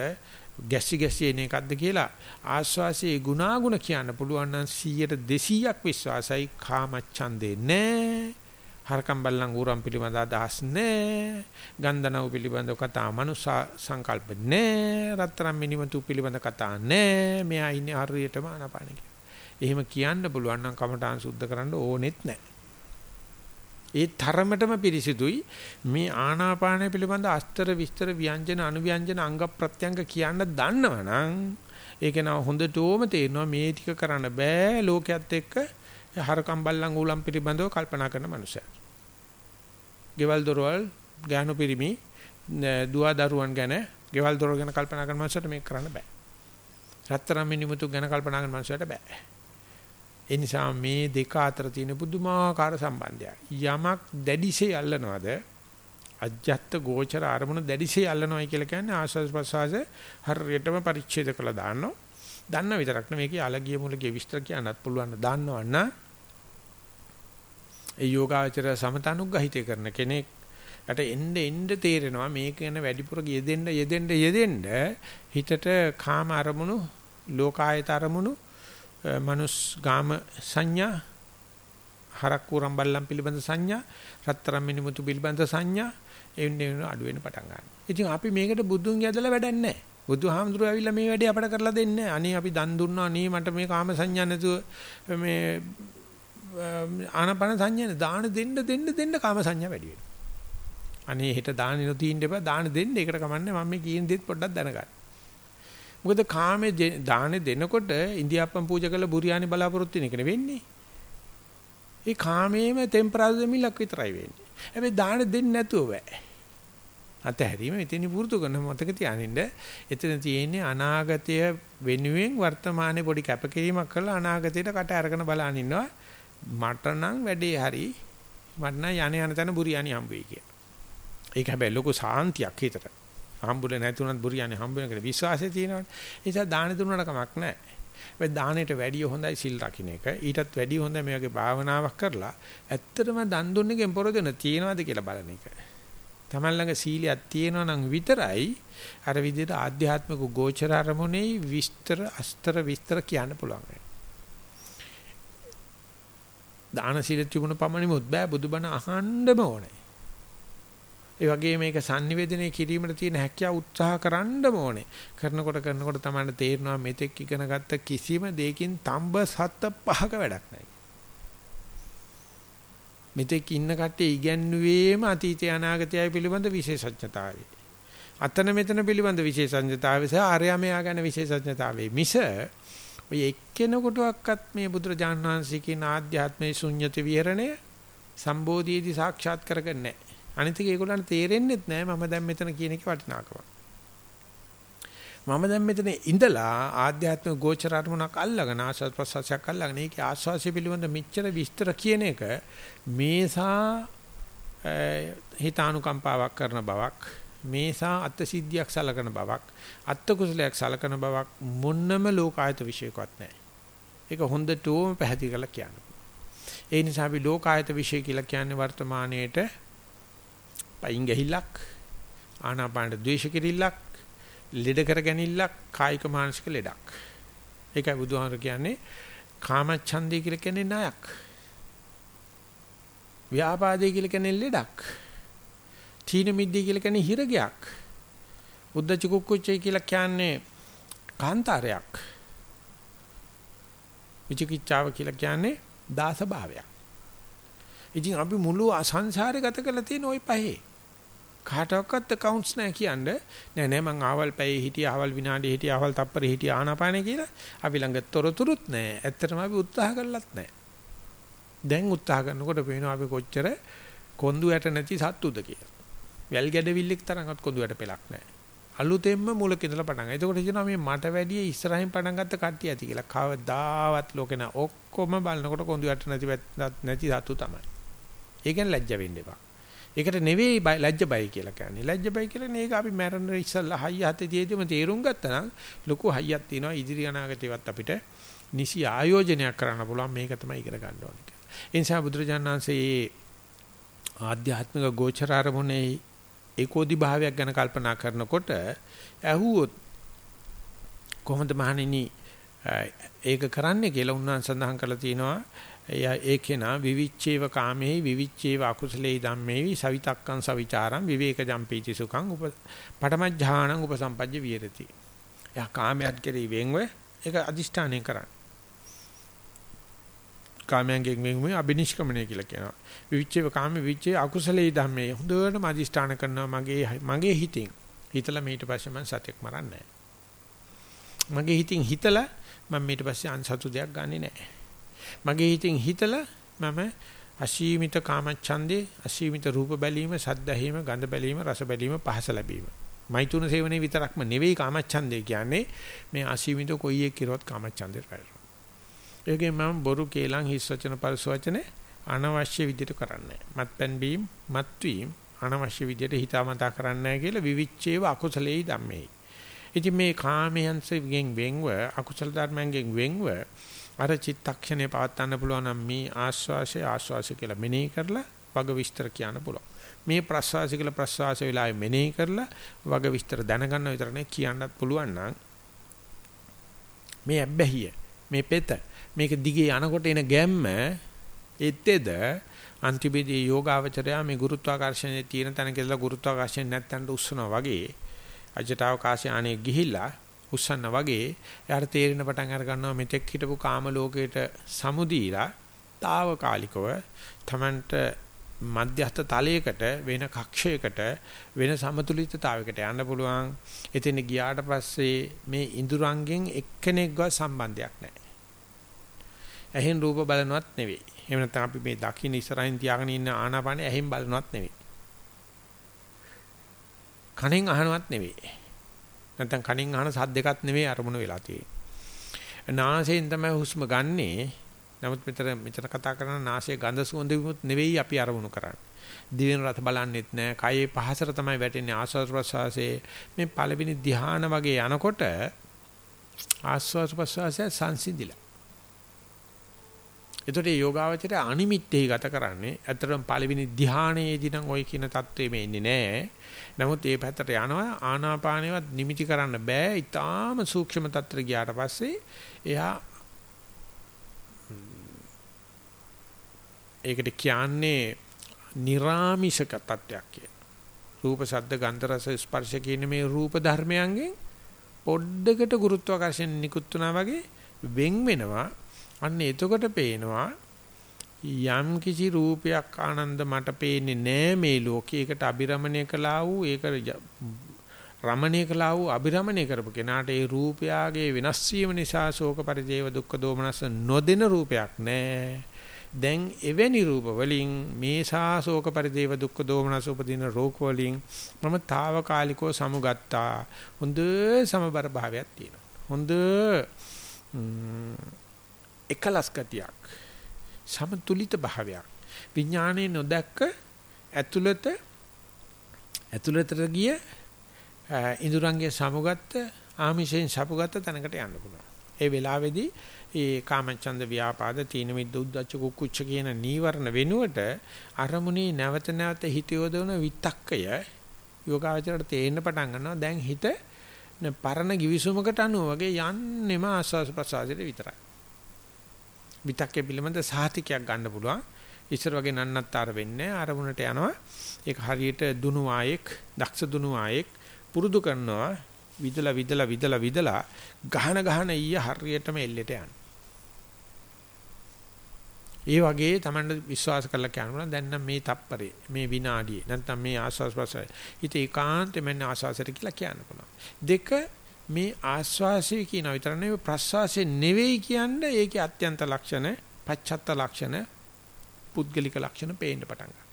ගැසි ගැසි එන එකක්ද කියලා ආස්වාසේ ගුණාගුණ කියන්න පුළුවන් නම් 100ට 200ක් විශ්වාසයි. කාමච්ඡන්දේ නෑ. හරකම් බල්ලන් ඌරම් පිළිබඳ අදහස් නැහැ. ගන්ධනව පිළිබඳ කතා මනුස්ස සංකල්ප නැහැ. රත්තරන් මිනිමතු පිළිබඳ කතා නැහැ. මෙයා ඉන්නේ හරියටම අනපාන එහෙම කියන්න පුළුවන් නම් කමඨාන් සුද්ධ කරන්න ඕනෙත් නැහැ. ඒ තරමටම පිරිසිදුයි මේ ආනාපානය පිළිබඳ අස්තර විස්තර ව්‍යංජන අනුව්‍යංජන අංග ප්‍රත්‍යංග කියන්න දන්නවනම් ඒක නා හොඳටම තේරෙනවා මේ ටික කරන්න බෑ ලෝකයේත් එක්ක හරකම් බල්ලන් ඌලම් පිළිබඳව කල්පනා කරන මනුස්සයා. ගෙවල් දොරවල් ගානු පිරිමි දුව දරුවන් ගැන ගෙවල් දොර ගැන කල්පනා කරන මනුස්සයට මේක කරන්න බෑ. රත්තරන් මිනිමුතු ගැන කල්පනා කරන මනුස්සයට බෑ. ඒ නිසා මේ දෙක අතර තියෙන පුදුමාකාර සම්බන්ධයක්. යමක් දැඩිසේ අල්ලනවාද අජ්ජත් ගෝචර අරමුණු දැඩිසේ අල්ලනවායි කියලා කියන්නේ ආස්වාද ප්‍රසවාස හරියටම පරිච්ඡේද කළා දාන්නවා. දන්න විතරක් නෙමෙයි අලගිය මුලගේ විස්තර කියන්නත් පුළුවන් දන්නවන්න ඒ යෝගාචර සමතනුග්‍රහිතය කරන කෙනෙක් යට එන්න එන්න තේරෙනවා මේක ගැන වැඩිපුර යෙදෙන්න යෙදෙන්න යෙදෙන්න හිතට කාම අරමුණු ලෝකායත අරමුණු මනුස් ගාම සංඥා හරක් කුරම් බල්ලම් පිළිබඳ සංඥා රත්තරන් මිනිමුතු පිළිබඳ සංඥා එන්නේ අඩු වෙන පටන් ගන්නවා. ඉතින් අපි මේකට බුදුන් යදලා වැඩක් නැහැ. බුදුහාමුදුරුවෝ ඇවිල්ලා මේ වැඩේ අපට කරලා දෙන්නේ අනේ අපි දන් දුන්නා නේ මට මේ කාම සංඥා නැතුව මේ ආනපන සංඥා දාන දෙන්න දෙන්න දෙන්න කාම සංඥා වැඩි වෙනවා. අනේ හෙට දාන නොදීන්න එපා දාන දෙන්න ඒකට කමන්නේ මම මේ කියන දෙත් පොඩ්ඩක් දැනගන්න. මොකද කාමේ දානේ දෙනකොට ඉන්දියාප්පම් පූජා කරලා බුරියානි බලාපොරොත්තු වෙන එක නෙවෙන්නේ. ඒ කාමේම ටෙම්පරාදු දෙමිලක් විතරයි වෙන්නේ. හැබැයි දාන දෙන්නේ නැතුව බෑ. අතහැරීම එතන පුරුදු කරන මතක තියානින්න එතන තියෙන්නේ අනාගතය වෙනුවෙන් වර්තමානයේ පොඩි කැපකිරීමක් කරලා අනාගතයට කට අරගෙන බලන් ඉන්නවා මට නම් වැඩේ හරි මට නම් යانے යන තැන බුරියානි හම්බ වෙයි කියලා. ඒක හැබැයි ලොකු සාන්තියක් හිතට. හම්බුනේ නැතුණත් බුරියානි හම්බ වෙන කියලා විශ්වාසය තියෙනවනේ. ඒ නිසා දාන දුන්නාට කමක් නැහැ. මේ දාණයට වැඩිය හොඳයි සිල් රකින්න එක. ඊටත් වැඩිය හොඳයි මේ වගේ භාවනාවක් කරලා ඇත්තටම දන් දුන්නේ කෙම්පොර දෙන තියනවාද කියලා බලන එක. Taman ළඟ සීලයක් තියෙනවා නම් විතරයි අර විදිහට ආධ්‍යාත්මික ගෝචර අරමුණේ විස්තර අස්තර විස්තර කියන්න පුළුවන්. දාන සීල තිබුණ පමණිමුත් බෑ බුදුබණ අහන්නම ඕනේ. ඒ වගේ මේක sannivedanaya කිරීමට තියෙන හැකියාව උත්සාහ කරන්නම ඕනේ. කරනකොට කරනකොට තමයි තේරෙනවා මෙතෙක් ඉගෙන ගත්ත කිසිම දෙයකින් තඹ සත්ත පහක වැඩක් නැහැ. මෙතෙක් ඉන්න කට්ටිය ඉගැන්නුවේම අතීතය අනාගතයයි පිළිබඳ විශේෂඥතාවය. අතන මෙතන පිළිබඳ විශේෂඥතාවය සහ ආර්යමයා ගැන විශේෂඥතාවය මිස ඔය එක්කෙනෙකුටවත් මේ බුදුරජාන් වහන්සේ කියන ආධ්‍යාත්මයේ ශුන්්‍යත විහරණය සම්බෝධියේදී සාක්ෂාත් කරගන්නේ නැහැ. අනිත් එක ඒගොල්ලන්ට තේරෙන්නේ නැහැ මම දැන් මෙතන කියන එකේ වටිනාකම. මම දැන් මෙතන ඉඳලා ආධ්‍යාත්මික ගෝචර අරමුණක් අල්ලගෙන ආස්වාද ප්‍රසවාසයක් අල්ලගෙන ඒකේ ආස්වාසිය පිළිබඳ මෙච්චර විස්තර කියන එක මේසා හිතානුකම්පාවක් කරන බවක් මේසා අත් සිද්ධියක් සලකන බවක් අත් කුසලයක් සලකන බවක් මොන්නම ලෝකායත විශේෂකවත් නැහැ. ඒක හොඳටම පැහැදිලි කරලා කියන්න. ඒ නිසා අපි ලෝකායත විශේෂ කියලා කියන්නේ වර්තමානයේට පයින් ගහිල්ලක් ආනාපානට ද්වේෂ කිරිල්ලක් ලෙඩ කරගැනිල්ලක් කායික මානසික ලෙඩක්. ඒකයි බුදුහාමර කියන්නේ කාමච්ඡන්දය කියලා කියන්නේ ණයක්. ව්‍යාපාදේ කියලා කියන්නේ ලෙඩක්. තීන මිද්දේ කියලා කියන්නේ හිරගයක්. උද්දච්ච කුක්කුච්චය කියලා කියන්නේ කාන්තාරයක්. විචිකිච්ඡාව කියලා කියන්නේ දාස භාවයක්. ඉතින් අපි මුළු සංසාරේ ගත කරලා තියෙන ওই පහේ කාටවත් accounts නැහැ කියන්නේ නෑ නෑ මං ආවල් පැයේ හිටියා ආවල් විනාඩියේ හිටියා ආවල් තප්පරේ හිටියා ආනාපානේ කියලා අපි ළඟ තොරතුරුත් නැහැ ඇත්තටම අපි උත්සාහ කළත් නැහැ දැන් උත්සාහ කරනකොට පේනවා අපි කොච්චර කොඳු යට නැති සත්තුද කියලා වැල් ගැඩවිල්ලෙක් තරම්වත් කොඳු යට පෙලක් නැහැ අලුතෙන්ම මූලක ඉඳලා පටන් ගන්නවා. එතකොට කියනවා මේ මට වැඩිය ඉස්සරහින් පටන් ගත්ත කට්ටිය ඇති කියලා. කවදාවත් ලෝකේ නැ ඔක්කොම බලනකොට කොඳු යට නැති නැති සතු තමයි. ඒකෙන් ලැජ්ජ වෙන්න එපා. ඒකට නෙවෙයි ලැජ්ජ බය කියලා කියන්නේ. ලැජ්ජ බය කියලා මේක අපි මරණ ඉස්සල්ලා හයිය හතේ තියේදීම තේරුම් ගත්තා නම් ලොකු හයියක් තියෙනවා ඉදිරි අනාගතේවත් අපිට නිසි ආයෝජනයක් කරන්න පුළුවන් මේක තමයි ඉගෙන ගන්න ඕනේ. ඒ නිසා බුදුරජාණන් වහන්සේ ආධ්‍යාත්මික ගෝචරාරමුණේ ඒකෝදි භාවයක් ගැන කල්පනා කරනකොට ඇහුවොත් කොහොමද මහණෙනි ඒක කරන්නේ කියලා උන්වහන්සේ සඳහන් කරලා තියෙනවා ඒකේනා විවිච්චේව කාමෙහි විවිච්චේව අකුසලේ ධම්මේහි සවිතක්කං සවිචාරං විවේකජම් පීති සුඛං උප පඨමඥානං උපසම්පජ්ජ විහෙරති. එයා කාමයට කෙරෙහි වෙන්ව ඒක අදිෂ්ඨානය කරන්නේ. කාමයන්ගෙන් වෙන්ව අබිනිෂ්ක්‍මණය කියලා කියනවා. විවිච්චේව කාමෙ විවිච්චේ අකුසලේ ධම්මේ හොඳටම අදිෂ්ඨාන කරනවා මගේ මගේ හිතින්. හිතලා ඊට පස්සේ මම සතෙක් මරන්නේ මගේ හිතින් හිතලා මම ඊට පස්සේ අන්සතු දෙයක් ගන්නෙ නැහැ. මගේ හිතින් හිතලා මම අසීමිත කාමච්ඡන්දේ අසීමිත රූප බැලීම සද්ද ඇහිම ගඳ බැලීම රස බැලීම පහස ලැබීම මෛතුන සේවනයේ විතරක්ම නෙවෙයි කාමච්ඡන්දේ කියන්නේ මේ අසීමිත කොයි එක කිරුවත් කාමච්ඡන්දේ පැරෙනවා ඒකෙන් මම බොරු කේලම් හිස් වචන පරිස වචන අනවශ්‍ය විදිහට කරන්නේ මත්පැන් බීම් මත්වීම් අනවශ්‍ය විදිහට හිතාමතා කරන්නේ කියලා විවිච්ඡේව අකුසලෙයි ධම්මේ ඉතින් මේ කාමයන්සෙන් වෙන්ව අකුසල ධර්මයන්ගෙන් වෙන්ව අර චිත්තක්ෂණේ පවත්වන්න පුළුවන් නම් මේ ආස්වාසය ආස්වාසය කියලා මෙනෙහි කරලා වග විස්තර කියන්න පුළුවන්. මේ ප්‍රස්වාසය කියලා ප්‍රස්වාස වෙලාවේ මෙනෙහි කරලා වග විස්තර දැනගන්න විතරනේ කියන්නත් පුළුවන් නම් මේ අබ්බැහිය මේ පෙත මේක දිගේ යනකොට එන ගැම්ම එතෙද අන්තිමේදී යෝගාවචරයා මේ ගුරුත්වාකර්ෂණයේ තියෙන තැන කියලා ගුරුත්වාකර්ෂණ නැත්තන්ට උස්සනවා වගේ අජටවකාශය අනේ ගිහිල්ලා උස්සන්න වගේ එයාට තේරෙන පටන් අර ගන්නවා මෙතෙක් හිටපු කාම ලෝකයට සමුදීලා తాවකාලිකව Tamanට මධ්‍යස්ථ තලයකට වෙන කක්ෂයකට වෙන සමතුලිතතාවයකට යන්න පුළුවන්. එතන ගියාට පස්සේ මේ ඉඳුරංගෙන් එක්කෙනෙක්ව සම්බන්ධයක් නැහැ. ඇහෙන් රූප බලනවත් නෙවෙයි. එහෙම නැත්නම් අපි මේ දකින්න ඉස්සරහින් තියාගෙන ඉන්න ආනාපානෙ ඇහෙන් බලනවත් නෙවෙයි. කනෙන් අහනවත් නෙවෙයි. නැත්නම් කනින් අහන සද්දයක්වත් නෙවෙයි අරමුණ වෙලා තියෙන්නේ. නාසයෙන් තමයි හුස්ම ගන්නේ. නමුත් මෙතන මෙතන කතා කරන නාසයේ ගඳ සුවඳ විමුත් නෙවෙයි අපි අරමුණු කරන්නේ. දිවෙන රස බලන්නෙත් නෑ. කයේ පහසට තමයි වැටෙන්නේ ආස්වාද ප්‍රසවාසයේ. මේ පළවෙනි ධ්‍යාන වගේ යනකොට ආස්වාද ප්‍රසවාසය සංසිඳිලා. එතකොට මේ යෝගාවචරය අනිමිත්තේ ගත කරන්නේ. ඇත්තටම පළවෙනි ධ්‍යානයේදී නම් ওই කියන தત્ත්වෙ මේ ඉන්නේ නැහැ. නමුත් මේ පැත්තට යනවා ආනාපානේවත් නිමිති කරන්න බෑ. ඊටාම සූක්ෂම தત્ත්වෙ ගියාට පස්සේ එයා ඒකට කියන්නේ निराமிෂක தත්වයක් කියලා. රූප, ශබ්ද, ගන්ධ, රස, ස්පර්ශ කියන මේ රූප ධර්මයන්ගෙන් පොඩ්ඩකට ගුරුත්වාකර්ෂණ නිකුත් වුණා වගේ වෙන් වෙනවා අන්න එතකොට පේනවා යම් කිසි රූපයක් ආනන්ද මට පේන්නේ නෑ මේ ලෝකයකට අබිරමණය කළා වූ ඒක රමණය කළා වූ අබිරමණය කරපු කෙනාට ඒ රූපයාගේ වෙනස් වීම නිසා ශෝක පරිදේව දුක්ඛ දෝමනස නොදෙන රූපයක් නෑ. දැන් එවැනි රූප වලින් මේ සාසෝක පරිදේව දුක්ඛ දෝමනස උපදින රෝග වලින් මම తాවකාලිකව සමුගත්තා. හොඳ සමබර භාවයක් තියෙනවා. හොඳ එකලස් ගතියක් සමතුලිත භාවයක්. විඥානයේ නොදැක්ක ඇතුළත ඇතුළතට ගිය ඉඳුරංගේ සමුගත්ත ආමිෂයෙන් සපුගත්ත තැනකට යන්න පුළුවන්. ඒ වෙලාවේදී ඒ කාමචන්ද ව්‍යාපාද තීන මිද්ද උද්දච්ච කුක්කුච්ච කියන නීවරණ වෙනුවට අරමුණේ නැවත නැවත හිත යොදවන විතක්කය යෝගාචරයට තේන්න පටන් ගන්නවා. දැන් හිත පරණ givisumකට අනුව වගේ යන්නෙම ආස්වාස් ප්‍රසාරයට විතරයි. විතක්කේ පිළිබඳ සාහිතිකයක් ගන්න පුළුවන්. ඉස්සර වගේ නන්නත්තර වෙන්නේ අරමුණට යනවා. ඒක හරියට දුනු ආයෙක් දක්ෂ දුනු ආයෙක් පුරුදු කරනවා. විදලා විදලා විදලා විදලා ගහන ගහන ඊය හරියටම එල්ලෙට යනවා. ඒ වගේ Tamanට විශ්වාස කරලා කියනවා දැන් නම් මේ තප්පරේ මේ විනාඩියේ නැත්නම් මේ ආස්වාස් ප්‍රසය හිත ඒකාන්තයෙන් ආස්වාසයට කියලා කියන්න පුළුවන්. දෙක මේ ආස්වාසය කියන විතර නෙවෙයි ප්‍රස්වාසය නෙවෙයි කියන්නේ ඒකේ අත්‍යන්ත ලක්ෂණ පච්චත්ත ලක්ෂණ පුද්ගලික ලක්ෂණ පේන්න පටන් ගන්නවා.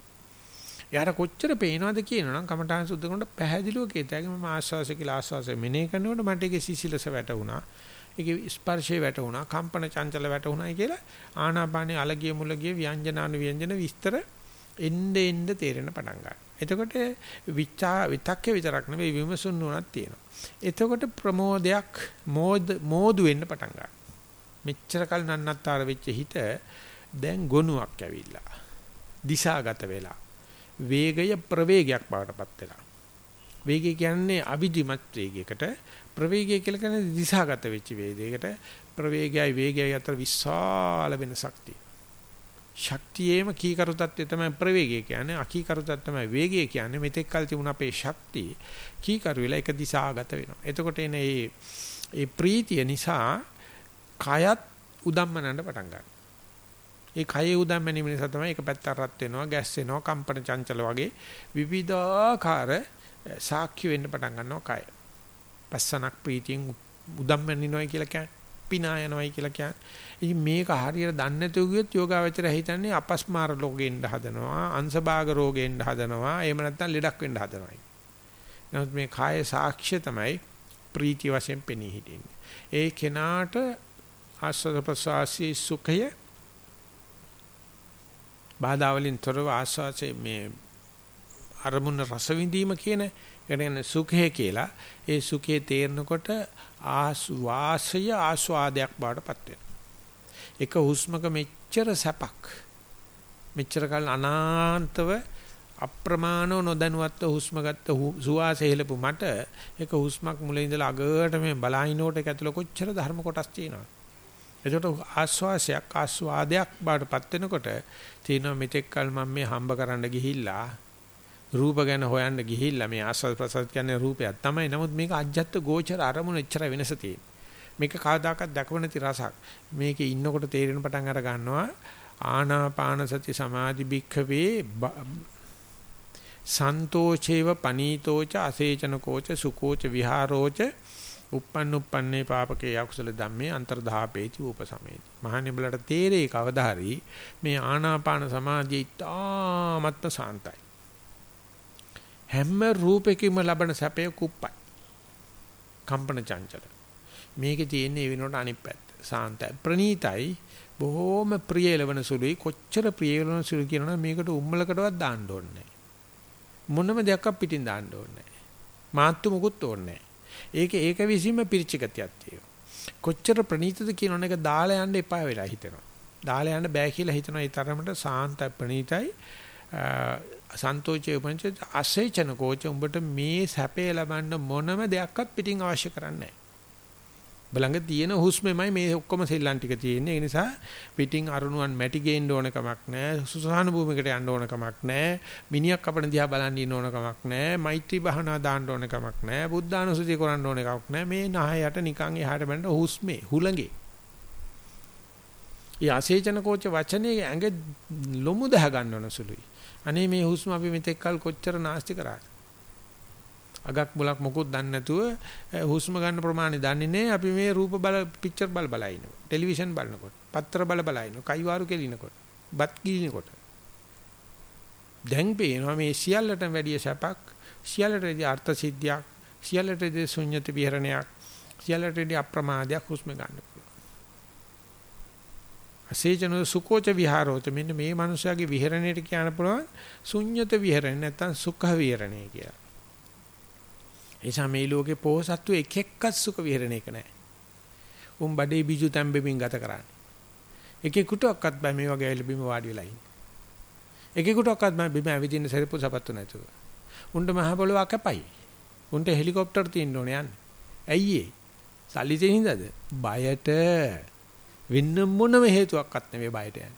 එයාට කොච්චර පේනවද කියනනම් කමඨාන් සුද්ධ කරනකොට පැහැදිලිව කියතයි මම ආස්වාසය කියලා ආස්වාසය මෙනේ කරනකොට මට ඒකේ සිසිලස වැටුණා. ඒකේ ස්පර්ශය වැටුණා කම්පන චංචල වැටුණායි කියලා ආනාපානේ අලගිය මුලගිය ව්‍යංජනානු ව්‍යංජන විස්තර එන්න එන්න තේරෙන පටන් ගන්නවා. එතකොට විචා විතක්කේ විතරක් නෙවෙයි විමසුන් නුනක් තියෙනවා. එතකොට ප්‍රමෝදයක් මෝද මෝදු වෙන්න පටන් ගන්නවා. මෙච්චර කල් නන්නත්තර වෙච්ච හිත දැන් ගොනුවක් ඇවිල්ලා. දිශාගත වෙලා. වේගය ප්‍රවේගයක් බවටපත් වෙලා. වේගය කියන්නේ අවිධිමත් වේගයකට ප්‍රවේගය කියලා කියන්නේ දිශාගත වෙච්ච වේගයකට ප්‍රවේගයයි වේගයයි අතර විශාල වෙනසක් තියෙනවා. ශක්තියේම කීකරු තත්ත්වය තමයි ප්‍රවේගය කියන්නේ අකීකරු තත්ත්වය තමයි වේගය කියන්නේ මෙතෙක් කල තිබුණ අපේ ශක්තිය කීකරු වෙලා එක දිශාගත වෙනවා. එතකොට එන මේ ඒ ප්‍රීතිය නිසා කයත් උදම්මනන්න පටන් ගන්නවා. ඒ කයේ උදම්මනීම නිසා තමයි එක පැත්තක් රත් වෙනවා, ගැස් වෙනවා, කම්පන චංචල වගේ විවිධාකාර සාක්ෂි වෙන්න පටන් ගන්නවා කය. පස්සනක් ප්‍රීතියෙන් උදම්මනිනවයි කියලා කියන්නේ පිනා යනවයි කියලා කියන්නේ. ඉතින් මේක හරියට දන්නේ නැතුව ගියොත් යෝගාවචරය හිතන්නේ අපස්මාර රෝගෙන්න හදනවා, අංශභාග රෝගෙන්න හදනවා, එහෙම නැත්නම් ලෙඩක් වෙන්න හදනවා. නමුත් මේ කාය සාක්ෂ්‍ය තමයි ප්‍රීති වශයෙන් පෙනී හිටින්නේ. ඒ කෙනාට ආස්වාද ප්‍රසවාසී සුඛය බාධා වලින් තොරව ආස්වාසේ මේ අරමුණ රස විඳීම කියන කියන්නේ සුඛය කියලා. ඒ සුඛයේ තේරෙනකොට ආස්වාසය ආස්වාදයක් බවටපත් වෙනවා. එක හුස්මක මෙච්චර සැපක් මෙච්චර කල අනාන්තව අප්‍රමාණව නොදැනුවත්ව හුස්ම ගත්ත සුවාසය හෙලපු මට එක හුස්මක් මුලින් ඉඳලා අගට මේ බලහිනෝට එක ඇතුළ කොච්චර ධර්ම කොටස් තියෙනවද එතකොට ආස්වාසයක් ආස්වාදයක් බාටපත් වෙනකොට තියෙනවා මෙතෙක් කල මම මේ හම්බ කරන්න ගිහිල්ලා රූප ගැන හොයන්න ගිහිල්ලා මේ ආස්වාද ප්‍රසත් කියන්නේ රූපයක් තමයි. නමුත් මේක අජ්ජත් ගෝචර අරමුණ එච්චර වෙනස තියෙන්නේ. මේක කවදාකවත් දක්ව නැති රසක්. මේකේ ඉන්නකොට තේරෙන පටන් අර ගන්නවා ආනාපාන සති සමාධි භික්ඛවේ සන්තෝෂේව පනීතෝච අසේචන කෝච සුකෝච විහාරෝච uppන්න uppන්නේ පාපකේ අකුසල ධම්මේ අන්තර්ධාපේති උපසමේති. මහන්නේ බලට තේරේ කවදා හරි මේ ආනාපාන සමාධිය ඉතාමත්ම සාන්තයි. හැම රූපයකම ලබන සැපය කුප්පයි. කම්පන චංචල. මේකේ තියෙන්නේ ඒ වෙනකොට අනිත් පැත්ත. සාන්තයි. ප්‍රණීතයි. බොහොම ප්‍රියලවන සුළුයි. කොච්චර ප්‍රියලවන සුළු කියනවනම් මේකට උම්මලකටවත් දාන්න ඕනේ මොනම දෙයක් පිටින් දාන්න ඕනේ මාත්තු මුකුත් ඕනේ ඒක ඒක විසීම පිරිච්ච ගතියක් තියෙනවා. කොච්චර ප්‍රණීතද කියනවන එක දාලා යන්න එපා වෙලා හිතෙනවා. දාලා යන්න බෑ කියලා හිතනවා ඒ තරමට සාන්ත ප්‍රණීතයි සන්තෝෂයේ උපන්ච අසේචන කෝච උඹට මේ සැපේ ලබන්න මොනම දෙයක්වත් පිටින් අවශ්‍ය කරන්නේ නැහැ. බලඟ තියෙන හුස්මෙමයි මේ ඔක්කොම සෙල්ලම් ටික තියෙන්නේ. ඒ නිසා පිටින් අරුණුවන් මැටි ගේන්න ඕන කමක් නැහැ. සුසාන භූමිකට යන්න ඕන කමක් නැහැ. මිනිහක් අපණ දිහා බලන් ඉන්න ඕන කමක් නැහැ. මෛත්‍රී භාවනා දාන්න ඕන කමක් නැහැ. බුද්ධානුසුතිය කරන්න ඕන කමක් නැහැ. මේ නහයට නිකන් එහාට බැලන හුස්මේ හුලඟේ. ඒ ආසේචන කෝච වචනේ ඇඟ ලොමු දහ ගන්න ඕන සුළුයි. අනේ මේ හුස්ම අපි මෙතෙක් කල් කොච්චර නාස්ති කරාද? අගක් මුලක් මොකුත් දන්නේ නැතුව හුස්ම ගන්න ප්‍රමාණය දන්නේ නැහැ. අපි මේ රූප බල පික්චර් බල බල ඉනවා. ටෙලිවිෂන් බලනකොට, පත්‍ර බල බල ඉනවා. කයිවාරු කෙලිනකොට, බත් කීනකොට. දැන් පේනවා මේ සියල්ලටම වැඩිය සැපක්, සියල්ලටදී අර්ථ සිද්ධියක්, සියල්ලටදී ශුන්්‍යත විහරණයක්, සියල්ලටදී අප්‍රමාදයක් හුස්ම ගන්න පුළුවන්. අසේචන සුකෝච විහාරෝච මෙන්න මේ මනුස්සයාගේ විහරණයට කියන්න පුළුවන් ශුන්්‍යත විහරණ නැත්නම් සුඛ විහරණය කියලා. නිසා මේ ලෝකේ පොහසත්තු එක එක්කත් සුඛ විහරණයක නැහැ. උන් බඩේ බිජු තැම්බෙමින් ගත කරන්නේ. එකෙකුටවත් බෑ මේ වගේ ඇවිල්ලා බිම වාඩි වෙලා ඉන්නේ. එකෙකුටවත් බෑ බිම ඇවිදින්න සරිපු සපත්තු නැතුව. උන්ට මහ පොළොව කැපයි. උන්ට හෙලිකොප්ටර් තියෙන්න ඕනේ යන්නේ. ඇයි ඒ? සල්ලි තියෙන හින්දාද? බයට වෙන්න මොනම හේතුවක්වත් නෙවෙයි බයට යන්නේ.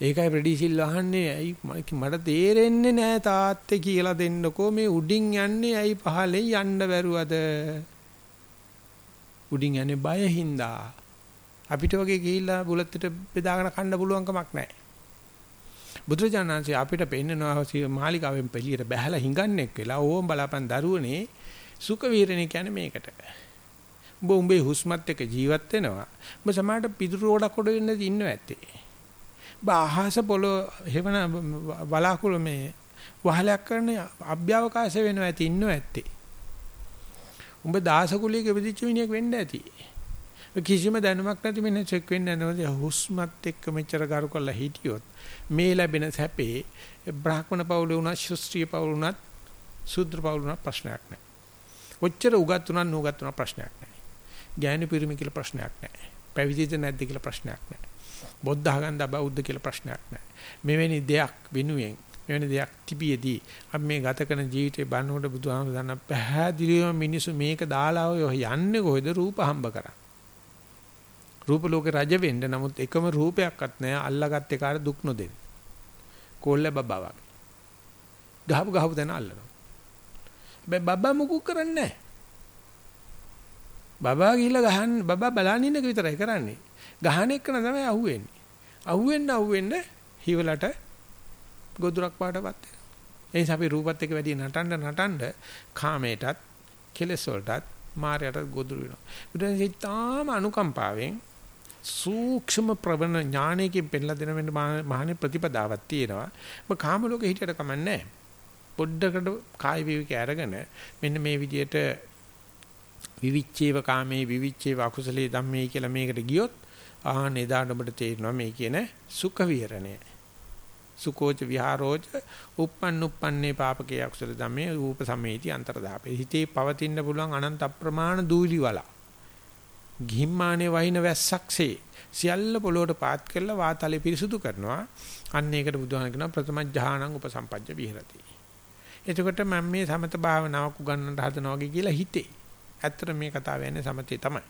ඒකයි ප්‍රෙඩිසිල් අහන්නේ ඇයි මට තේරෙන්නේ නෑ තාත්තේ කියලා දෙන්නකෝ මේ උඩින් යන්නේ ඇයි පහලෙන් යන්න බැරුවද? උඩින් යන්නේ බය හින්දා. අපිට වගේ ගිහිල්ලා බුලත්තට බෙදාගෙන කන්න පුළුවන් කමක් නැහැ බුදුරජාණන්සේ අපිට පෙන්නනවා මාලිකාවෙන් පිළියට බැහැලා හිඟන්නේක් වෙලා ඕම් බලාපන් දරුවනේ සුඛ විහරණය කියන්නේ මේකට. උඹ උඹේ හුස්මත් එක්ක ජීවත් වෙනවා උඹ සමහරට පිදුරු රෝඩක් උඩ ඉන්න ඉන්නව ඇත්තේ අහස පොළොව හේවන බලාකුළු මේ වහලයක් කරන අභ්‍යවකාශ වෙනවා ඇති ඉන්නව ඇත්තේ. උඹ දාසකුලියක ඉපදිච්ච මිනිහෙක් වෙන්න ඇති. කිසිම දැනුමක් නැති මිනිහෙක් වෙන්න නැනවද හුස්මත් එක්ක මෙච්චර කරු කරලා හිටියොත් මේ ලැබෙන සැපේ බ්‍රාහ්මණ පවුලේ වුණත් ශාස්ත්‍රීය පවුල වුණත් සූත්‍ර පවුල වුණත් ප්‍රශ්නයක් නැහැ. ඔච්චර උගත් උනත් නුගත් උනත් ප්‍රශ්නයක් නැහැ. ඥාන පිරිමි කියලා ප්‍රශ්නයක් නැහැ. පැවිදිද නැද්ද කියලා ප්‍රශ්නයක් නැහැ. බොද්ධ ආගන්ද බෞද්ධ කියලා ප්‍රශ්නයක් නැහැ. මෙවැනි දෙයක් වෙනුවෙන් මෙවැනි දෙයක් තිබියදී අපි මේ ගත කරන ජීවිතේ බannකොට බුදුහාම දන්න පැහැදිලිවම මිනිස්සු මේක දාලා ඔය යන්නේ කොහෙද රූප හම්බ කරා. රූප ලෝකේ රජ වෙන්න නමුත් එකම රූපයක්වත් නැහැ අල්ලාගත් එකාට දුක් නොදෙන්න. කොල්ල බබා වගේ. ගහපු ගහපු තැන අල්ලනවා. හැබැයි බබා මොකුත් කරන්නේ නැහැ. බබා ගිහිල්ලා ගහන්න බබා බලන්න ඉන්න එක විතරයි කරන්නේ. ගහන එක තමයි අහුවෙන්නේ. අහුවෙන්න අහුවෙන්න හිවලට ගොදුරක් පාටපත් වෙනවා. ඒ නිසා අපි රූපත් එක්ක වැඩි නටන්න නටන්න කාමයටත් කෙලෙස් වලටත් මායයටත් ගොදුරු වෙනවා. බුදුන් තාම අනුකම්පාවෙන් සූක්ෂම ප්‍රවණ ඥානයකින් පෙන්ලා දෙන වෙන මහානේ ප්‍රතිපදාවක් තියෙනවා. ඔබ කාම ලෝකෙ හිටියට කමන්නේ පොඩ්ඩකට කාය විවික අරගෙන මෙන්න මේ විදියට විවිච්චේව කාමේ විවිච්චේව අකුසලේ ධම්මේ කියලා මේකට ගියොත් ආහන එදාට ඔබට තේරෙනවා මේ කියන සුඛ විහරණය. සුකෝච විහාරෝච uppන් uppන්නේ පාපකේ අකුසල ධම්මේ රූප සමේති අන්තරදාපේ. හිතේ පවතින්න පුළුවන් අනන්ත අප්‍රමාණ දූලි වල. ගිම්මානේ වහින වැස්සක්සේ සියල්ල පොළොවට පාත් කරලා වාතලේ පිරිසුදු කරනවා. අන්න ඒකට බුදුහාම කියනවා ප්‍රථම ඥානං උපසම්පජ්ජ විහෙරති. එතකොට මම මේ සමත භාවනාවක් උගන්වන්න හදනවා වගේ කියලා හිතේ. ඇත්තට මේ කතාව යන්නේ සමතේ තමයි.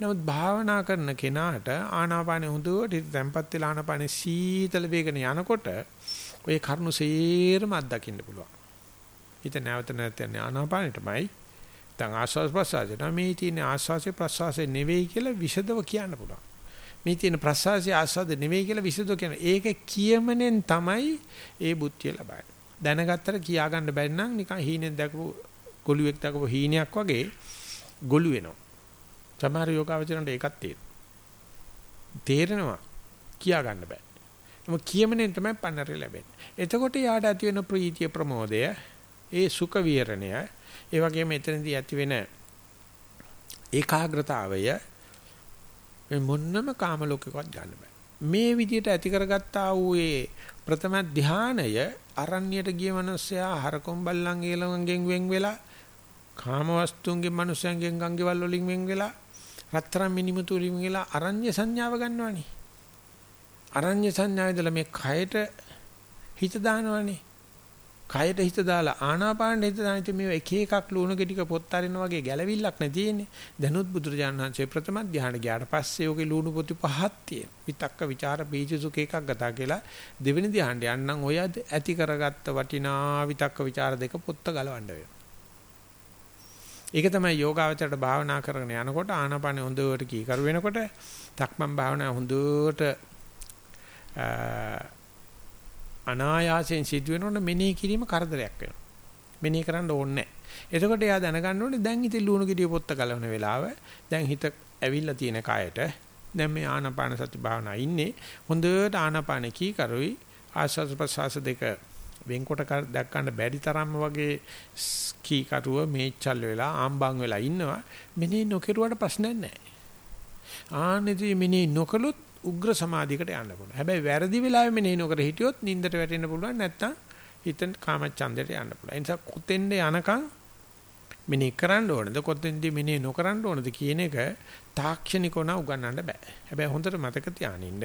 නමුත් භාවනා කරන කෙනාට ආනාපානෙ හොඳට තැම්පත් වෙලා ආනාපානෙ සීතල වේගන යනකොට ඔය කරුණු සේරම අත්දකින්න පුළුවන්. හිත නැවත නැවත යන ආනාපානෙටමයි. දැන් ආස්වාස් ප්‍රසආසයට මේ තියෙන ආස්වාසේ ප්‍රසආසේ නෙවෙයි කියලා විෂදව කියන්න පුළුවන්. මේ තියෙන ප්‍රසආසයේ ආස්වාද නෙවෙයි කියලා විෂදව කියන. ඒක කියමනෙන් තමයි ඒ බුද්ධිය ලබන්නේ. දැනගත්තට කියා ගන්න බැරි නම් නිකන් හීනෙන් දැකපු ගොළුෙක් දැකපු හීනයක් වගේ ගොළු වෙනවා. සමහර යෝගාවචරණට ඒකත් තියෙනවා. තේරෙනවා කියා ගන්න බෑ. මොක කියමනෙන් තමයි පන්නරේ ලැබෙන්නේ. එතකොට යාට ඇති වෙන ප්‍රීතිය ප්‍රමෝදය, ඒ සුඛ විහරණය, ඒ වගේම එතනදී ඇති වෙන ඒකාග්‍රතාවය මේ මොන්නම කාම ලෝකෙකවත් ගන්න බෑ. මේ විදිහට ඇති කරගත්තා වූ ඒ ප්‍රථම ධානය අරණ්‍යයට ගිය මනුස්සයා හරකොම්බල්ලන් ඊළඟෙන් වෙන් වෙලා කාමවස්තුන්ගෙන් මනුස්සයන්ගෙන් ගංගෙවල් වලින් වෙන් වෙලා රත්තරන් මිනිමුතු වලින් වෙලා අරඤ්‍ය සංඥාව ගන්නවනේ. අරඤ්‍ය සංඥාවේදලා මේ කයට හිත දානවනේ. කයට හිත දාලා ආනාපානෙ හිත දාන ඉතින් මේව එක එකක් ලුණු ගෙඩික පොත් අරින්න වගේ ගැළවිල්ලක් නැතිනේ. දැනුත් බුදුරජාණන් වහන්සේ ප්‍රථම ධානය ගියාට පස්සේ ඔගේ ලුණු පොති පහක් තියෙන. විතක්ක, ਵਿਚාර, බීජ සුඛ එකක් ගතා කියලා දෙවෙනි ධානයට යන්නම් ඔය ඇති කරගත්ත වටිනා විතක්ක, ਵਿਚාර දෙක පොත්ත ගලවන්න වෙනවා. ඒක තමයි යෝගාවචරයට භාවනා කරගෙන යනකොට ආනාපානෙ හොඳට කීකරු වෙනකොට තක්මන් භාවනා හොඳට අනායාසයෙන් සිදු වෙනකොට මෙනෙහි කිරීම කරදරයක් වෙනවා. මෙනෙහි කරන්න ඕනේ නැහැ. එතකොට එයා දැනගන්න ඕනේ දැන් ඉතින් ලුණු ගෙඩිය පොත්ත ගලවන වෙලාව දැන් හිත ඇවිල්ලා තියෙන කයට දැන් මේ ආනාපාන සති භාවනා ඉන්නේ හොඳට ආනාපාන කීකරුයි ආස්වාද ප්‍රසවාස දෙක වෙන්කොට දැක්කන්න බැරි තරම්ම වගේ කීකරුව මේචල් වෙලා ආම්බන් වෙලා ඉන්නවා මෙනේ නොකිරුවට ප්‍රශ්නයක් නැහැ. ආනෙදි මෙනේ නොකලොත් උග්‍ර සමාධියකට යන්න පුළුවන්. හැබැයි වැරදි වෙලාවෙ මෙනේ නොකර හිටියොත් නින්දට වැටෙන්න පුළුවන් නැත්තම් හිතෙන් කාමච්ඡන්දයට යන්න පුළුවන්. ඒ නිසා කොතෙන්ද යනකම් මෙනේ කරන්න ඕනද කොතෙන්ද මෙනේ නොකරන්න ඕනද කියන එක තාක්ෂණිකව නා උගන්නන්න බෑ. හැබැයි හොඳට මතක තියානින්න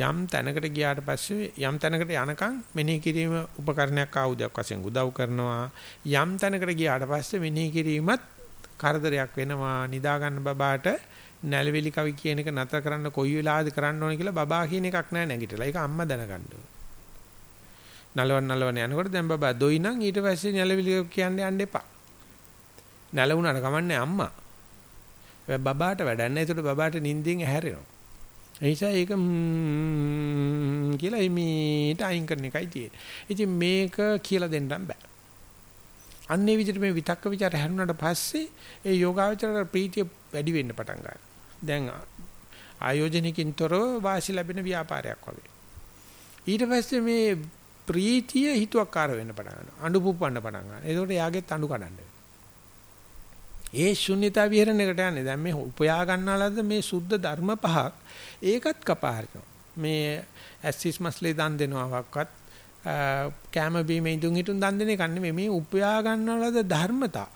යම් තැනකට ගියාට පස්සේ යම් තැනකට යනකම් මෙනෙහි කිරීම උපකරණයක් ආයුධයක් වශයෙන් උදව් කරනවා. යම් තැනකට ගියාට පස්සේ මෙනෙහි කිරීමත් කරදරයක් වෙනවා. නිදා ගන්න බබාට නැලවිලි කවි කියන එක නතර කරන්න කොයි වෙලාවද කරන්න ඕනේ කියලා බබා කියන එකක් නෑ නැගිටලා. ඒක අම්මා දැනගන්න ඕනේ. නලවන් නලවන් යනකොට දැන් බබා දොයි නම් ඊට පස්සේ නැලවිලි කියන්නේ යන්න එපා. නැලුණාට කමන්නේ අම්මා. බබාට වැඩක් නැහැ. ඒකට බබාට නිින්දෙන් ඇහැරෙනවා. ඒ නිසා ඒක කියලා එමීට අයින් කරන එකයි තියෙන්නේ. ඉතින් මේක කියලා දෙන්නම් බෑ. අන්නේ විදිහට මේ විතක්ක ਵਿਚාර හැරුණාට පස්සේ ඒ යෝගාවචර ප්‍රීතිය වැඩි වෙන්න පටන් ගන්නවා. දැන් ආයෝජනකින් තොරව වාසි ලැබෙන ව්‍යාපාරයක් වගේ. ඊට පස්සේ මේ ප්‍රීතිය හිතුවක්කාර වෙන්න පටන් ගන්නවා. අඬු පුප්පන්න පටන් ගන්නවා. ඒකට යාගෙත් අඬු කඩන්න. ඒ ශුන්‍යතා විහරණයකට යන්නේ. දැන් මේ උපයා ගන්නාලද මේ සුද්ධ ධර්ම පහක් ඒකත් කපා හරිනවා. මේ ඇසිස් මස්ලේ දන් දෙනවක්වත් කැම බීම ඉදුන් හිටුන් දන් දෙන එක නෙමෙයි මේ උපයා ගන්නාලද ධර්මතා.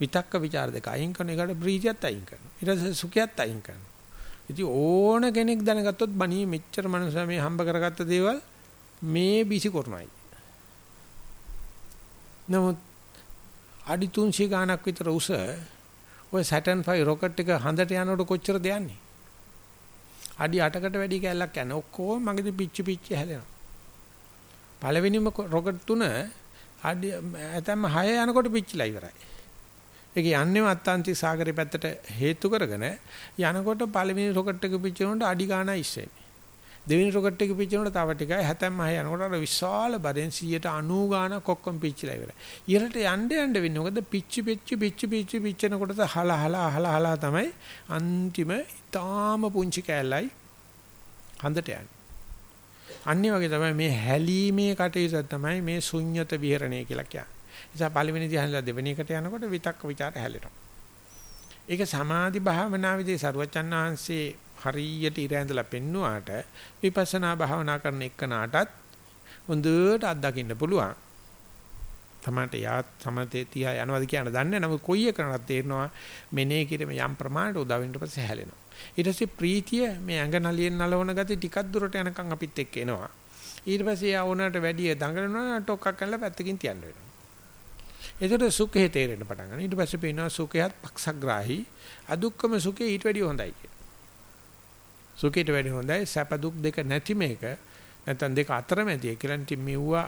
විතක්ක ਵਿਚාර දෙක අයින් කරන එකට ප්‍රීතියත් අයින් කරනවා. ඊට පස්සේ සුඛයත් අයින් කරනවා. ඉතින් ඕන කෙනෙක් දැනගත්තොත් බණී මෙච්චර මනුස්සයා මේ හම්බ කරගත්ත දේවල් මේ බිසි කරනයි. නමුත් අඩි 300 ගාණක් විතර උස ඔය Saturn 5 රොකට් එක හඳට යනකොට කොච්චරද යන්නේ? අඩි 8කට වැඩි කැලලක් යන ඔක්කොම මගේදී පිච්චි පිච්චි හැදෙනවා. පළවෙනිම රොකට් තුන අඩි ඇතැම්ම 6 යනකොට පිච්චිලා ඉවරයි. ඒක යන්නේම අත්ලාන්තික සාගරය පැත්තට හේතු කරගෙන යනකොට පළවෙනි රොකට් එක පිච්චෙනකොට අඩි ගාණක් ඉස්සෙන්නේ. දෙවෙනි රොකට් එක පිච්චෙනකොට තව ටිකයි 76 යනකොට අර විශාල බරෙන් 190 ගානක් ඔක්කොම පිච්චිලා ඉවරයි. ඉහළට යන්න යන්න වෙන්නේ. මොකද පිච්චි පිච්චි පිච්චි පිච්චි පිච්චෙනකොට හල හල හල හල තමයි අන්තිම ඊටාම පුංචි කෑල්ලයි හඳට යන්නේ. අනිත් වගේ තමයි මේ හැලීමේ කටයුතු තමයි මේ ශුන්්‍යත විහරණය කියලා කියන්නේ. නිසා පළවෙනි ධ්‍යානලා දෙවෙනි එකට යනකොට විතක්ක ਵਿਚාර හැලෙනවා. ඒක සමාධි භාවනාවේදී සරුවචන් ආංශේ හරියට ඉර ඇඳලා පෙන්නුවාට විපස්සනා භාවනා කරන එක්කනටත් හොඳට අත්දකින්න පුළුවන්. තමන්ට යා සමතේ තියා යනවාද කියන දන්නේ නැහැ. නමුත් කොයි එකනවත් තේරෙනවා මෙනේ කිරීම යම් ප්‍රමාණයට උදා වෙන්න පස්සේ හැලෙනවා. ඊට පස්සේ ප්‍රීතිය මේ ඇඟ නලියෙන් නලවන ගතිය ටිකක් දුරට යනකම් අපිත් එක්ක එනවා. ඊට පස්සේ යා ඕනකට වැඩි දඟලනවා ටොක්ක්ක් කරලා පැත්තකින් තියන්න වෙනවා. ඒතර සුඛේ තේරෙන්න පටන් ගන්නවා. ඊට පස්සේ පේනවා සුඛයත් පක්ෂග්‍රාහී. අදුක්කම සුඛේ ඊට වැඩිය හොඳයි කියලා. සුඛයට වැඩිය හොඳයි සැප දුක් දෙක නැති මේක. නැත්නම් දෙක අතරමැදි කියලා ඉතින් මෙව්වා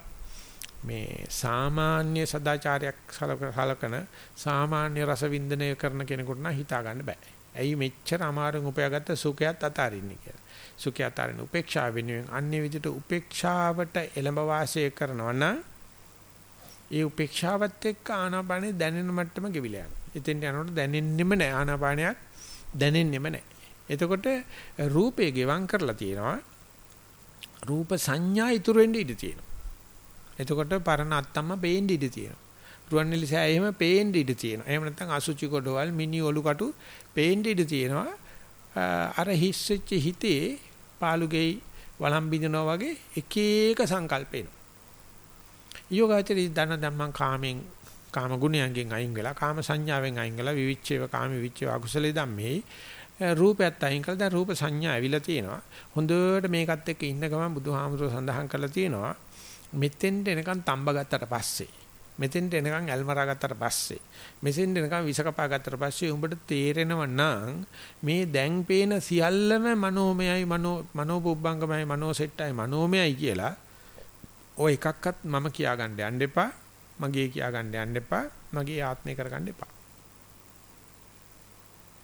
මේ සාමාන්‍ය සදාචාරයක් සලකන සාමාන්‍ය රස වින්දනය කරන කෙනෙකුට නම් හිතා ගන්න බෑ. ඇයි මෙච්චර අමාරුන් උපයාගත්ත සුඛයත් අතාරින්නේ කියලා. සුඛය අතාරින්න උපේක්ෂාව වෙනුවෙන් අන්නේ විදිහට උපේක්ෂාවට එළඹ වාසය කරනවා නම් ඒ උපේක්ෂාවත් එක්ක ආනාපානෙ දැනෙන මට්ටම ගෙවිලා යනවා. එතෙන්ට යනකොට දැනෙන්නෙම නෑ ආනාපානයක් දැනෙන්නෙම නෑ. එතකොට රූපේ ගෙවම් කරලා තියෙනවා. රූප සංඥා ඉතුරු වෙන්න ඉඩ තියෙනවා. එතකොට පරණ අත්තම්ම පේන්න ඉඩ තියෙනවා. රුවන්වැලි සෑය එහෙම පේන්න ඉඩ තියෙනවා. එහෙම නැත්නම් අසුචි කොටවල් මිනි ඔලු කටු පේන්න ඉඩ තියෙනවා. අර හිස්සෙච්ච හිතේ පාළුගෙයි වළම් බිඳනවා වගේ එක එක සංකල්පේනවා. යෝගාචරී දන ධම්මං කාමෙන් කාම ගුණයන්ගෙන් අයින් වෙලා කාම සංඥාවෙන් අයින් වෙලා විවිච්ඡේව කාම විවිච්ඡේව අකුසලේ ධම්මේ රූපයත් අයින් කළා දැන් රූප සංඥා ඇවිල්ලා තියෙනවා. හොඳට මේකත් එක්ක ඉන්න ගමන් බුදුහාමුදුරුවෝ සඳහන් කරලා තියෙනවා. මෙතෙන්ට එනකන් තම්බ ගත්තට පස්සේ මෙතෙන්ට එනකන් ඇල්මරා ගත්තට පස්සේ මෙතෙන්ට එනකන් විස කපා ගත්තට පස්සේ උඹට තේරෙනව නම් මේ දැන් පේන සියල්ලම මනෝමයයි මනෝ මනෝපුබ්බංගමයි මනෝසෙට්ටයි මනෝමයයි කියලා ඔය එකක්වත් මම කියා ගන්න යන්න එපා මගේ කියා ගන්න යන්න එපා මගේ ආත්මය කරගන්න එපා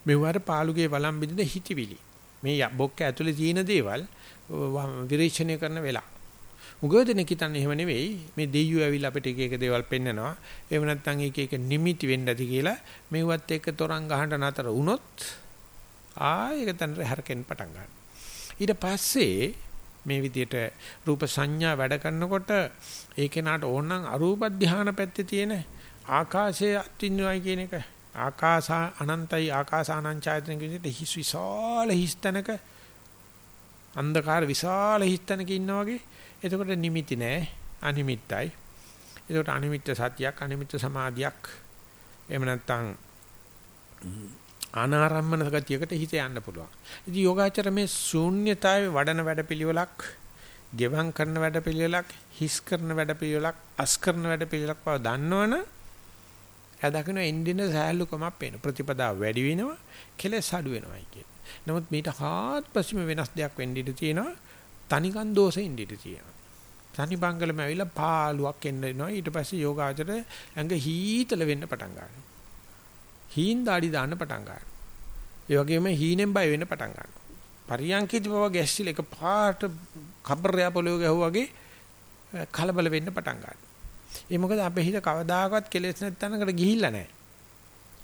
මෙවර පාළුගේ වළම් බින්දින හිතවිලි. මේ බොක්ක ඇතුලේ තියෙන දේවල් විරේචනය කරන වෙලාව. උගෝදෙනෙක් හිතන්නේ එහෙම නෙවෙයි. මේ දෙයියෝ ඇවිල්ලා අපිට එක එක දේවල් පෙන්නනවා. එහෙම නැත්නම් එක එක නිමිති වෙන්න ඇති කියලා මෙව්වත් එක්ක තරංග ගහන්න නතර වුණොත් ආයෙක තන හැරකෙන් පටන් ගන්නවා. ඊට පස්සේ මේ විදිහට රූප සංඥා වැඩ කරනකොට ඒ කෙනාට ඕනනම් අරූප ධානය පැත්තේ තියෙන ආකාශයේ අත්විඳිනවයි කියන එක ආකාස අනන්තයි ආකාසානංචායතන කිසිට හිස් විශාල හිස්තනක අන්ධකාර විශාල හිස්තනක ඉන්නා වගේ. එතකොට නිමිති නෑ අනිමිත්තයි. එතකොට අනිමිත්ත සතියක් අනිමිත්ත සමාධියක්. එහෙම නැත්නම් අනාරම්මන ගතියකට හිත යන්න පුළුවන්. ඉතින් යෝගාචර මේ ශූන්‍යතාවේ වඩන වැඩපිළිවෙලක්, ගෙවම් කරන වැඩපිළිවෙලක්, හිස් කරන වැඩපිළිවෙලක්, අස් කරන වැඩපිළිවෙලක් බව දන්නවනේ එයා දකින්න එන්ඩින සෑහලුකමක් පේන ප්‍රතිපදාව වැඩි වෙනවා කෙලස් අඩු වෙනවායි කියන. නමුත් මීට හාත්පසීම වෙනස් දෙයක් වෙන්න ඉඩ තියෙනවා තනිකන් දෝෂෙ ඉන්න ඉඩ තියෙනවා. තනි බංගලම ඇවිල්ලා පාළුවක් එන්න එනවා ඊට පස්සේ යෝගාචර ඇඟ හීතල වෙන්න පටන් ගන්නවා. හීන් දාඩි දාන්න පටන් ගන්නවා. ඒ වගේම හීනෙන් බය වෙන්න පටන් ගන්නවා. පරියන්කේදී බව ගැස්සිල එක පාට කබරයා පොළොව ගැහුවා වගේ කලබල වෙන්න පටන් ගන්නවා. ඒ මොකද අපේ හිත කවදාකවත් කෙලෙස් නැත්නම්කට ගිහිල්ලා නැහැ.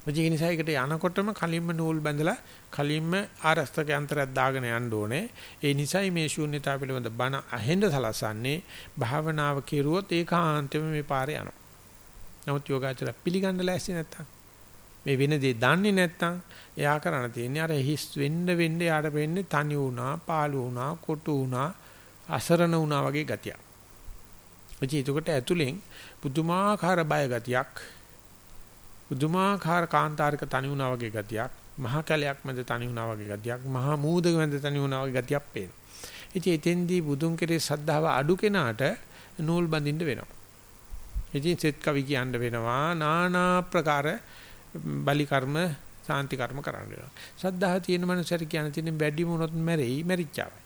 ඒ නිසා ඒකට යනකොටම කලින්ම නූල් බැඳලා කලින්ම ආරස්තක යන්ත්‍රයක් දාගෙන යන්න ඕනේ. ඒ නිසයි මේ ශූන්‍යතාව පිළිබඳ බණ අහෙන්න සලසන්නේ භාවනාව කෙරුවොත් ඒකාන්තයෙන්ම මේ පාරේ යනවා. නමුත් යෝගාචර පිළිගන්න ලෑස්ති නැත්තම් මේ වෙන දේ දන්නේ නැත්තම් එයා කරණ තියෙන්නේ අර හිස් වෙන්න වෙන්න යාට වෙන්නේ තනි වුණා, පාළු වුණා, කොටු වුණා, අසරණ වුණා වගේ ගතියක්. එචි එතකොට ඇතුලෙන් පුදුමාකාර බය ගතියක් පුදුමාකාර කාන්තාරික තනි වුණා වගේ ගතියක් මහා කැලයක් මැද තනි වුණා වගේ ගතියක් මහා මූදක මැද තනි වුණා වගේ ගතියක් පේනවා. ඉතින් එතෙන්දී බුදුන් කෙරේ සද්ධාව අඩු කෙනාට නූල් බඳින්න වෙනවා. ඉතින් සෙත් කවි කියන්න වෙනවා নানা ප්‍රකාර බලි කර්ම සාන්ති කර්ම කරන්න වෙනවා. සද්ධාහ තියෙන මනුස්සයර කියන තියෙන වැඩි මොනොත් මැරෙයි මැරිච්චාවයි.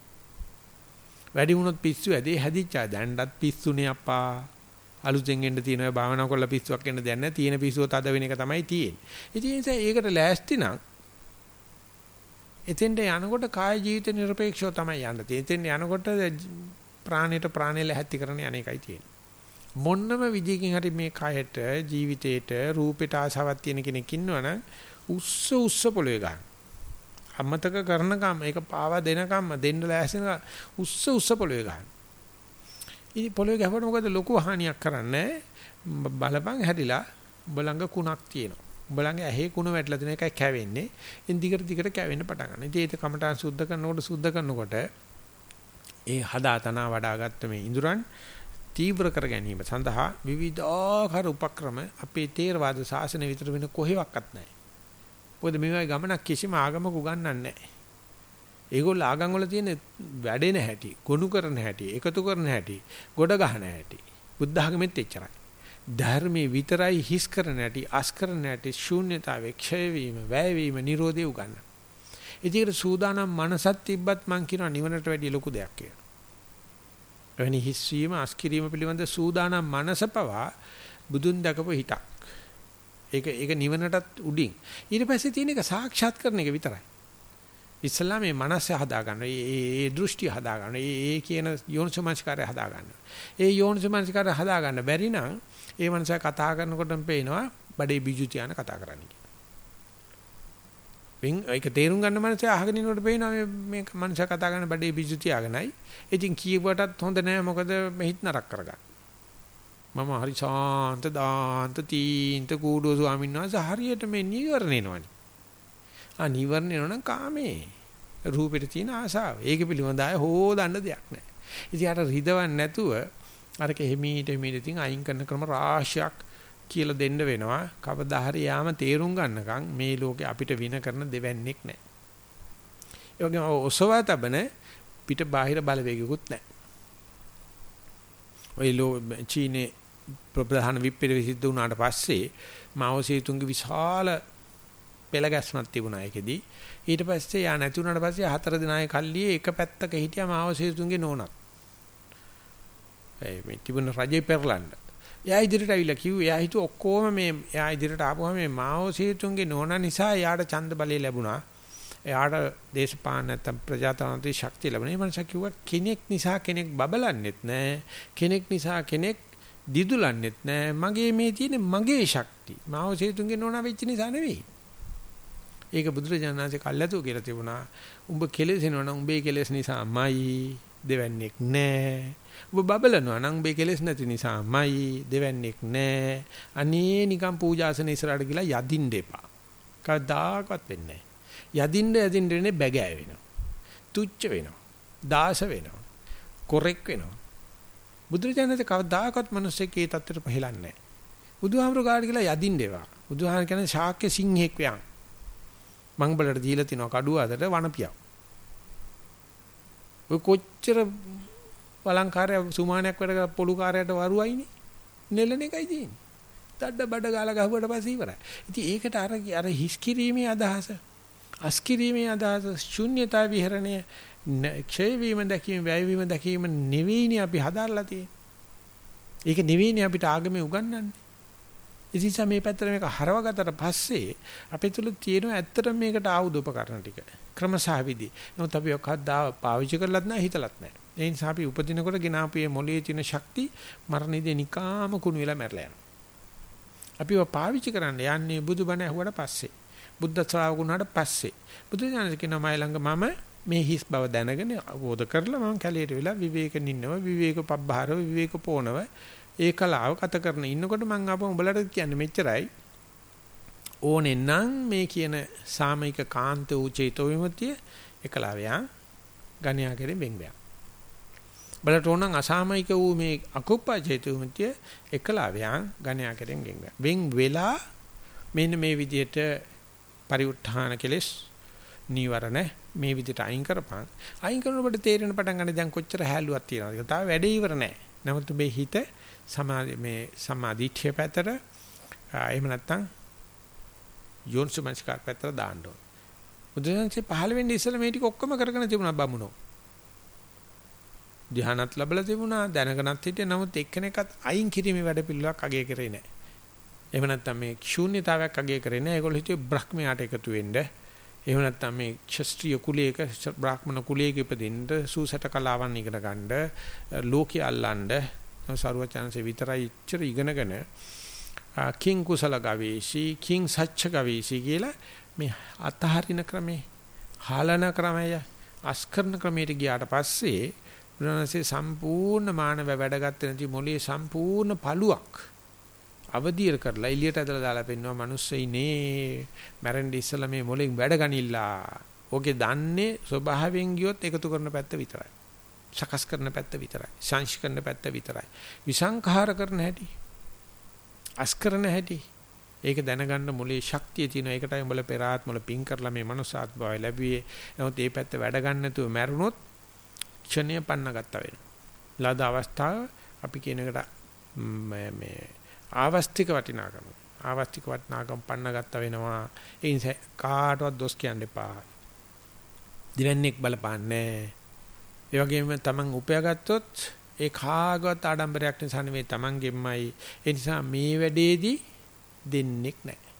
වැඩි වුණොත් පිස්සු ඇදී හැදිච්චා දැන්වත් පිස්සුනේ අප්පා අලුතෙන් එන්න තියෙනවා භාවනා කරලා පිස්සුවක් එන්න දෙයක් නැහැ. තියෙන පිස්සුව තද වෙන එක තමයි තියෙන්නේ. ඉතින් ඒ නිසා ඒකට ලෑස්ති නම් එතෙන්ට යනකොට කාය ජීවිත নিরপেক্ষව තමයි යන්න තියෙන්නේ. එතෙන් යනකොට ප්‍රාණයට ප්‍රාණය ලැහැත්ති කරන අනේකයි තියෙන්නේ. මොන්නම විදියකින් හරි මේ කයට ජීවිතයට රූපයට ආසාවක් තියෙන කෙනෙක් ඉන්නවනම් උස්ස උස්ස පොළවේ ගන්න. අමතක කරනකම් ඒක පාවා දෙනකම් දෙන්න ලෑස්තින උස්ස උස්ස පොළවේ ගන්න. ඉතින් පොළවේ ගැහුවට මොකද ලොකු හානියක් කරන්නේ බලපන් හැදිලා උඹලඟ කුණක් තියෙනවා. උඹලඟ ඇහි කුණ වැටලා තියෙන එකයි කැවෙන්නේ. ඉතින් දිගට දිගට කැවෙන්න පටන් ගන්නවා. ඉතින් ඒක කමටහන් සුද්ධ කරනකොට සුද්ධ කරනකොට ඒ හදාතනා වඩාගත්ත මේ ඉඳුරන් තීව්‍ර කර ගැනීම සඳහා විවිධාකාර උපක්‍රම අපේ තේරවාද ශාසනය විතර වෙන කොහෙවත් නැහැ. මොකද මේ වගේ ගමනක් කිසිම ආගමක උගන්වන්නේ නැහැ. ඒගොල්ල ආගම් වල තියෙන වැඩෙන හැටි, ගොනු කරන හැටි, එකතු කරන හැටි, ගොඩ ගහන හැටි. බුද්ධ ආගමෙත් එච්චරයි. ධර්මයේ විතරයි හිස් කරන ඇති අස් කරන ඇති ශූන්‍යතාවේ ක්ෂය වීම වැය වීම නිරෝධය උගන්න. ඉතින් සූදානම් මනසක් තිබ්බත් මං කියනවා නිවනට වැඩිය ලොකු දෙයක් කියලා. එවැනි හිස් වීම අස් කිරීම පිළිබඳ සූදානම් මනස පවා බුදුන් දකපු හිතක්. ඒක ඒක නිවනටත් උඩින්. ඊට පස්සේ තියෙන එක සාක්ෂාත් කරන එක විතරයි. ඉස්ලාම මේ මනස හදා ගන්න. ඒ දෘෂ්ටි හදා ගන්න. ඒ කියන යෝනිසමස්කාරය හදා ගන්න. ඒ යෝනිසමස්කාරය හදා ගන්න බැරි නම් ඒ මනස කතා කරනකොටම පේනවා බඩේ බිජු තියාන කතා කරන්නේ. වෙන් ඒක තේරුම් ගන්න මනස අහගෙන ඉන්නකොට පේනවා මේ මේ මනස කතා කරන බඩේ බිජු තියාගෙනයි. ඉතින් කියවටත් හොඳ නෑ මොකද මෙහිත් නරක කරගන්න. මම හරි ශාන්ත දාන්ත තීන්ත කූඩෝ ස්වාමීන් වහන්සේ හරියට මේ නීවරණ එනවනේ. ආ නීවරණ එනවනම් කාමේ. රූපෙට තියෙන ආසාව. ඒක පිළිබඳව ආය හොදන්න දෙයක් නැහැ. ඉතින් අර රිදවන්නේ නැතුව අරක හිමීට හිමීට තින් අයින් කරන ක්‍රම රාශියක් කියලා දෙන්න වෙනවා. කවදා හරි යාම තේරුම් ගන්නකම් මේ ලෝකේ අපිට වින කරන දෙවන්නේක් නැහැ. ඒ වගේම ඔසවා තබන පිට බාහිර බලවේගිකුත් නැහැ. ඔය ලෝ චීනේ ප්‍රධාන විප්ලවය සිද්ධ වුණාට පස්සේ මාओ සේතුන්ගේ විශාල පෙළ ගැස්මක් තිබුණා ඒකෙදි ඊට පස්සේ යා නැති වුණාට පස්සේ හතර දිනායේ කල්ලියේ එක පැත්තක හිටියා මාओ සේතුන්ගේ නෝනක් ඒ මේ තිබුණ රජේ පෙරලන්න එයා ඉදිරියට ඇවිල්ලා කිව්වා එයා හිතුව ඔක්කොම මේ එයා ඉදිරියට ආපුවම මේ මාओ සේතුන්ගේ නෝන නිසා එයාට ඡන්ද බලය ලැබුණා එයාට දේශපාලන නැත්තම් ප්‍රජාතන්ත්‍රී ශක්තිය ලැබුණා. ඒ මනස කිව්වා කෙනෙක් නිසා කෙනෙක් බබලන්නෙත් නැහැ. කෙනෙක් නිසා කෙනෙක් දිදුලන්නෙත් නැහැ. මගේ මේ තියෙන මගේ ශක්තිය. මාව සේතුන්ගේ නෝනා වෙච්ච නිසා නෙවෙයි. ඒක බුදුරජාණන්සේ කල්ැතුව කියලා තිබුණා. උඹ කෙලෙසෙනවා නම් උඹේ කෙලෙස් නිසාමයි දෙවන්නේක් නැහැ. ඔබ බබලනවා නම් උඹේ කෙලෙස් නැති නිසාමයි දෙවන්නේක් නැහැ. අනේ නිකන් පූජාසන ඉස්සරහට ගිලා යදින්න එපා. කවදාකවත් වෙන්නේ නැහැ. යදින්න යදින්න ඉන්නේ බැගෑ වෙනවා. තුච්ච වෙනවා. දාස වෙනවා. කොරෙක් වෙනවා. බුදුරජාණන්සේ කවදාකවත් මිනිස්සෙක් ඒ தත්තර පහලන්නේ නැහැ. බුදුහාමුදුරු ගාඩ කියලා යදින්න ඒවා. බුදුහාම කියන්නේ ශාක්‍ය සිංහෙක් වයන්. මංගබලට දීලා තිනවා කඩුව අතට වනපියක්. ඔය කොච්චර බලංකාරය සුමානයක් වැඩ කරලා පොළු කාර්යයට වරුවයිනේ. නෙලන එකයි තියෙන්නේ. දඩ බඩ ගාලා ගහුවට පස්සේ ඉවරයි. ඉතින් ඒකට අර අර හිස් කිරීමේ අදහස, අස් කිරීමේ අදහස, ශුන්‍යතා විහරණය ක්ෂය වීම දැකීම වැය වීම දැකීම නෙවෙයිනේ අපි හදාarලා තියෙන්නේ. ඒක නෙවෙයිනේ අපිට ආගමේ උගන්වන්නේ. ඉතින් මේ පැත්තට මේක හරවගත්තට පස්සේ අපේ තුල තියෙන ඇත්තටම මේකට ආයුධ උපකරණ ටික ක්‍රමසහවිදි. නමුත් අපි ඔක්කද්දා පාවිච්චි කරලත් නැහැ හිතලත් නැහැ. ඒ නිසා අපි උපදිනකොට ගෙනාපුවේ මොළයේ තියෙන ශක්ති මරණයේදී නිකාම කුණු වෙලා මැරලා යනවා. අපිව පාවිච්චි කරන්න යන්නේ බුදුබණ ඇහුවට පස්සේ. බුද්ධ ශ්‍රාවකුණාට පස්සේ. බුදු දහම කියනවා මයි ළඟ මම මේ හිස් බව දැනගෙන අවබෝධ කරලා මම කැලේට වෙලා විවේකෙන් ඉන්නව විවේක පබ්බහරව විවේක පොනව ඒකලාව කත කරන. ඉන්නකොට මම ආපහු උඹලට කියන්නේ මෙච්චරයි. ඕනේ නම් මේ කියන සාමික කාන්ත උචේතෝ විමුතිය එකලාවයා ගණ්‍යා කෙරෙන් වෙන්බෑ බලට ඕනනම් අසාමික වූ මේ අකුප්පා චේතෝ විමුතිය එකලාවයා ගණ්‍යා කෙරෙන් වෙන්බෑ වෙන්. වෙලා මෙන්න මේ විදිහට පරිඋත්ථාන කෙලස් නීවරණ මේ විදිහට අයින් කරපන්. අයින් කරනකොට තේරෙන පටන් ගන්න දැන් කොච්චර හැලුවක් තියෙනවද තාම වැඩේ ඉවර නැහැ. නමුත් මේ හිත සමාධි මේ සමාධිත්‍ය පැතර එහෙම නැත්නම් යෝනිසමස්කාර පැතර දාන්න ඕන. බුදුසසුනේ පහළ වෙන්නේ ඉස්සෙල්ලා මේ ටික ඔක්කොම කරගෙන තිබුණා බමුණෝ. ධ්‍යානත් ලැබලා තිබුණා දැනගනත් හිටියේ. නමුත් එක්කෙනෙක්වත් අයින් කිරීමේ වැඩ පිළිවෙලක් අගය කරේ නැහැ. එහෙම නැත්නම් මේ ශූන්‍යතාවයක් අගය කරේ නැහැ. ඒගොල්ලෝ හිතුවේ බ්‍රහ්මයාට එකතු වෙන්න. එහෙම නැත්නම් මේ ක්ෂත්‍රීය කුලයක බ්‍රාහ්මණ කුලයක ඉපදෙන්න සූසට කලාවන් ඉගෙන ගන්න ලෝකයේ අල්ලන්න සරුවචනසේ විතරයි ඉච්චර ඉගෙනගෙන කිං කුසල ගවේෂී කිං සච්ච ගවේෂී කියලා මේ අතහරින ක්‍රමේ හාලන ක්‍රමය අස්කරන ක්‍රමයට ගියාට පස්සේ බුදුරජාණන්සේ සම්පූර්ණ මානව වැඩගත්තේ නැති මොලේ සම්පූර්ණ පළුවක් අවදියර කරලා එළියට ඇදලා දාලා පෙන්නවා මිනිස්සෙයිනේ මැරෙන්න ඉස්සලා මේ මොලෙන් වැඩ ගනිilla. ඕකේ දන්නේ ස්වභාවයෙන් ගියොත් එකතු කරන පැත්ත විතරයි. සකස් කරන පැත්ත විතරයි. සංශ කරන පැත්ත විතරයි. විසංඛාර කරන හැටි. අස් කරන හැටි. ඒක දැනගන්න මොලේ ශක්තිය තියෙනවා. ඒකටයි උඹල පෙර ආත්මවල පින් කරලා මේ මනුස්සාත් භාවය ලැබුවේ. නමුත් මේ පැත්ත වැඩ ගන්න නැතුව මැරුණොත් ක්ෂණය පන්න ගත්තා වෙනවා. ලද අවස්ථාව අපි කියන එකට මේ ආවස්තික වටිනාකම. ආවස්තික වටිනාකම් පන්න ගත්ත වෙනවා. ඒ නිසා කාටවත් දොස් කියන්න එපා. දිවන්නේක් බලපන්නේ. ඒ වගේම Taman උපයාගත්තොත් ඒ කාගවත් ආඩම්බරයක් නිසා නෙවෙයි Tamanගෙමයි. ඒ නිසා මේ වැඩේදී දෙන්නෙක් නැහැ.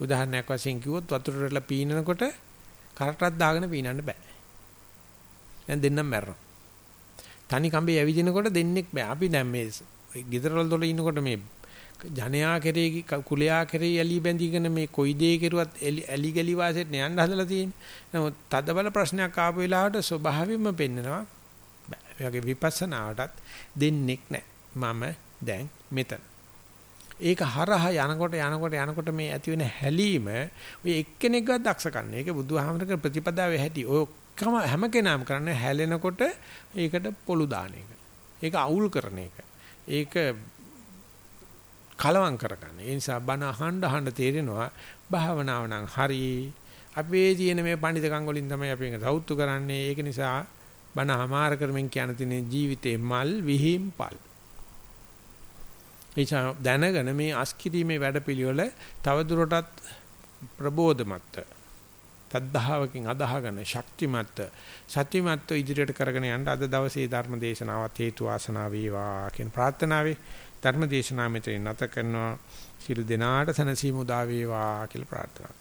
උදාහරණයක් වශයෙන් කිව්වොත් වතුර වල පීනනකොට කරටක් දාගෙන පීනන්න බෑ. දැන් දෙන්නම් මැරෙනවා. තනි කඹේ ඇවිදිනකොට දෙන්නෙක් බෑ. අපි දැන් මේ ගෙදරවල දොල ඉන්නකොට මේ ජනයා කෙරේ කුලයා කෙරේ ඇලි බැඳීගෙන මේ කොයි දේ කෙරුවත් ඇලි ගලි වාසෙට යන්න හදලා තියෙන්නේ. නමුත් තදබල ප්‍රශ්නයක් ආපු වෙලාවට ස්වභාවයෙන්ම පෙන්නනවා. ඒ වගේ විපස්සනාවටත් දෙන්නෙක් නැහැ. මම දැන් මෙතන. ඒක හරහා යනකොට යනකොට යනකොට මේ ඇති වෙන හැලීම ඔය එක්කෙනෙක්වත් දක්ෂකන්නේ. ඒක බුදුහාමරක ප්‍රතිපදාවේ හැටි. ඔය ඔක්කොම හැම කෙනාම කරන්නේ හැලෙනකොට ඒකට පොළු දාන එක. ඒක අවුල් කරන එක. ඒක කලවම් කරගන්න. ඒ නිසා බණ අහන්න අහන්න තේරෙනවා භාවනාව නම් හරි. අපේ තියෙන මේ පඬිතකම් වලින් තමයි අපි ඒක සෞතු කරන්නේ. ඒක නිසා බණ අමාර කරමින් කියන තියෙන ජීවිතේ මල් විහිම්පල්. එචා දැනගෙන මේ අස්කිරීමේ වැඩපිළිවෙල තවදුරටත් ප්‍රබෝධමත් තද්ධාවකින් අදහගෙන ශක්තිමත් සත්‍යමත් ඉදිරියට කරගෙන යන්න අද දවසේ ධර්ම දේශනාවත් හේතු වාසනා වේවා කියන ප්‍රාර්ථනාවේ ධර්ම දේශනාව මෙතන නැත කරනවා. සියලු දෙනාට සනසීමු දා වේවා කියලා ප්‍රාර්ථනා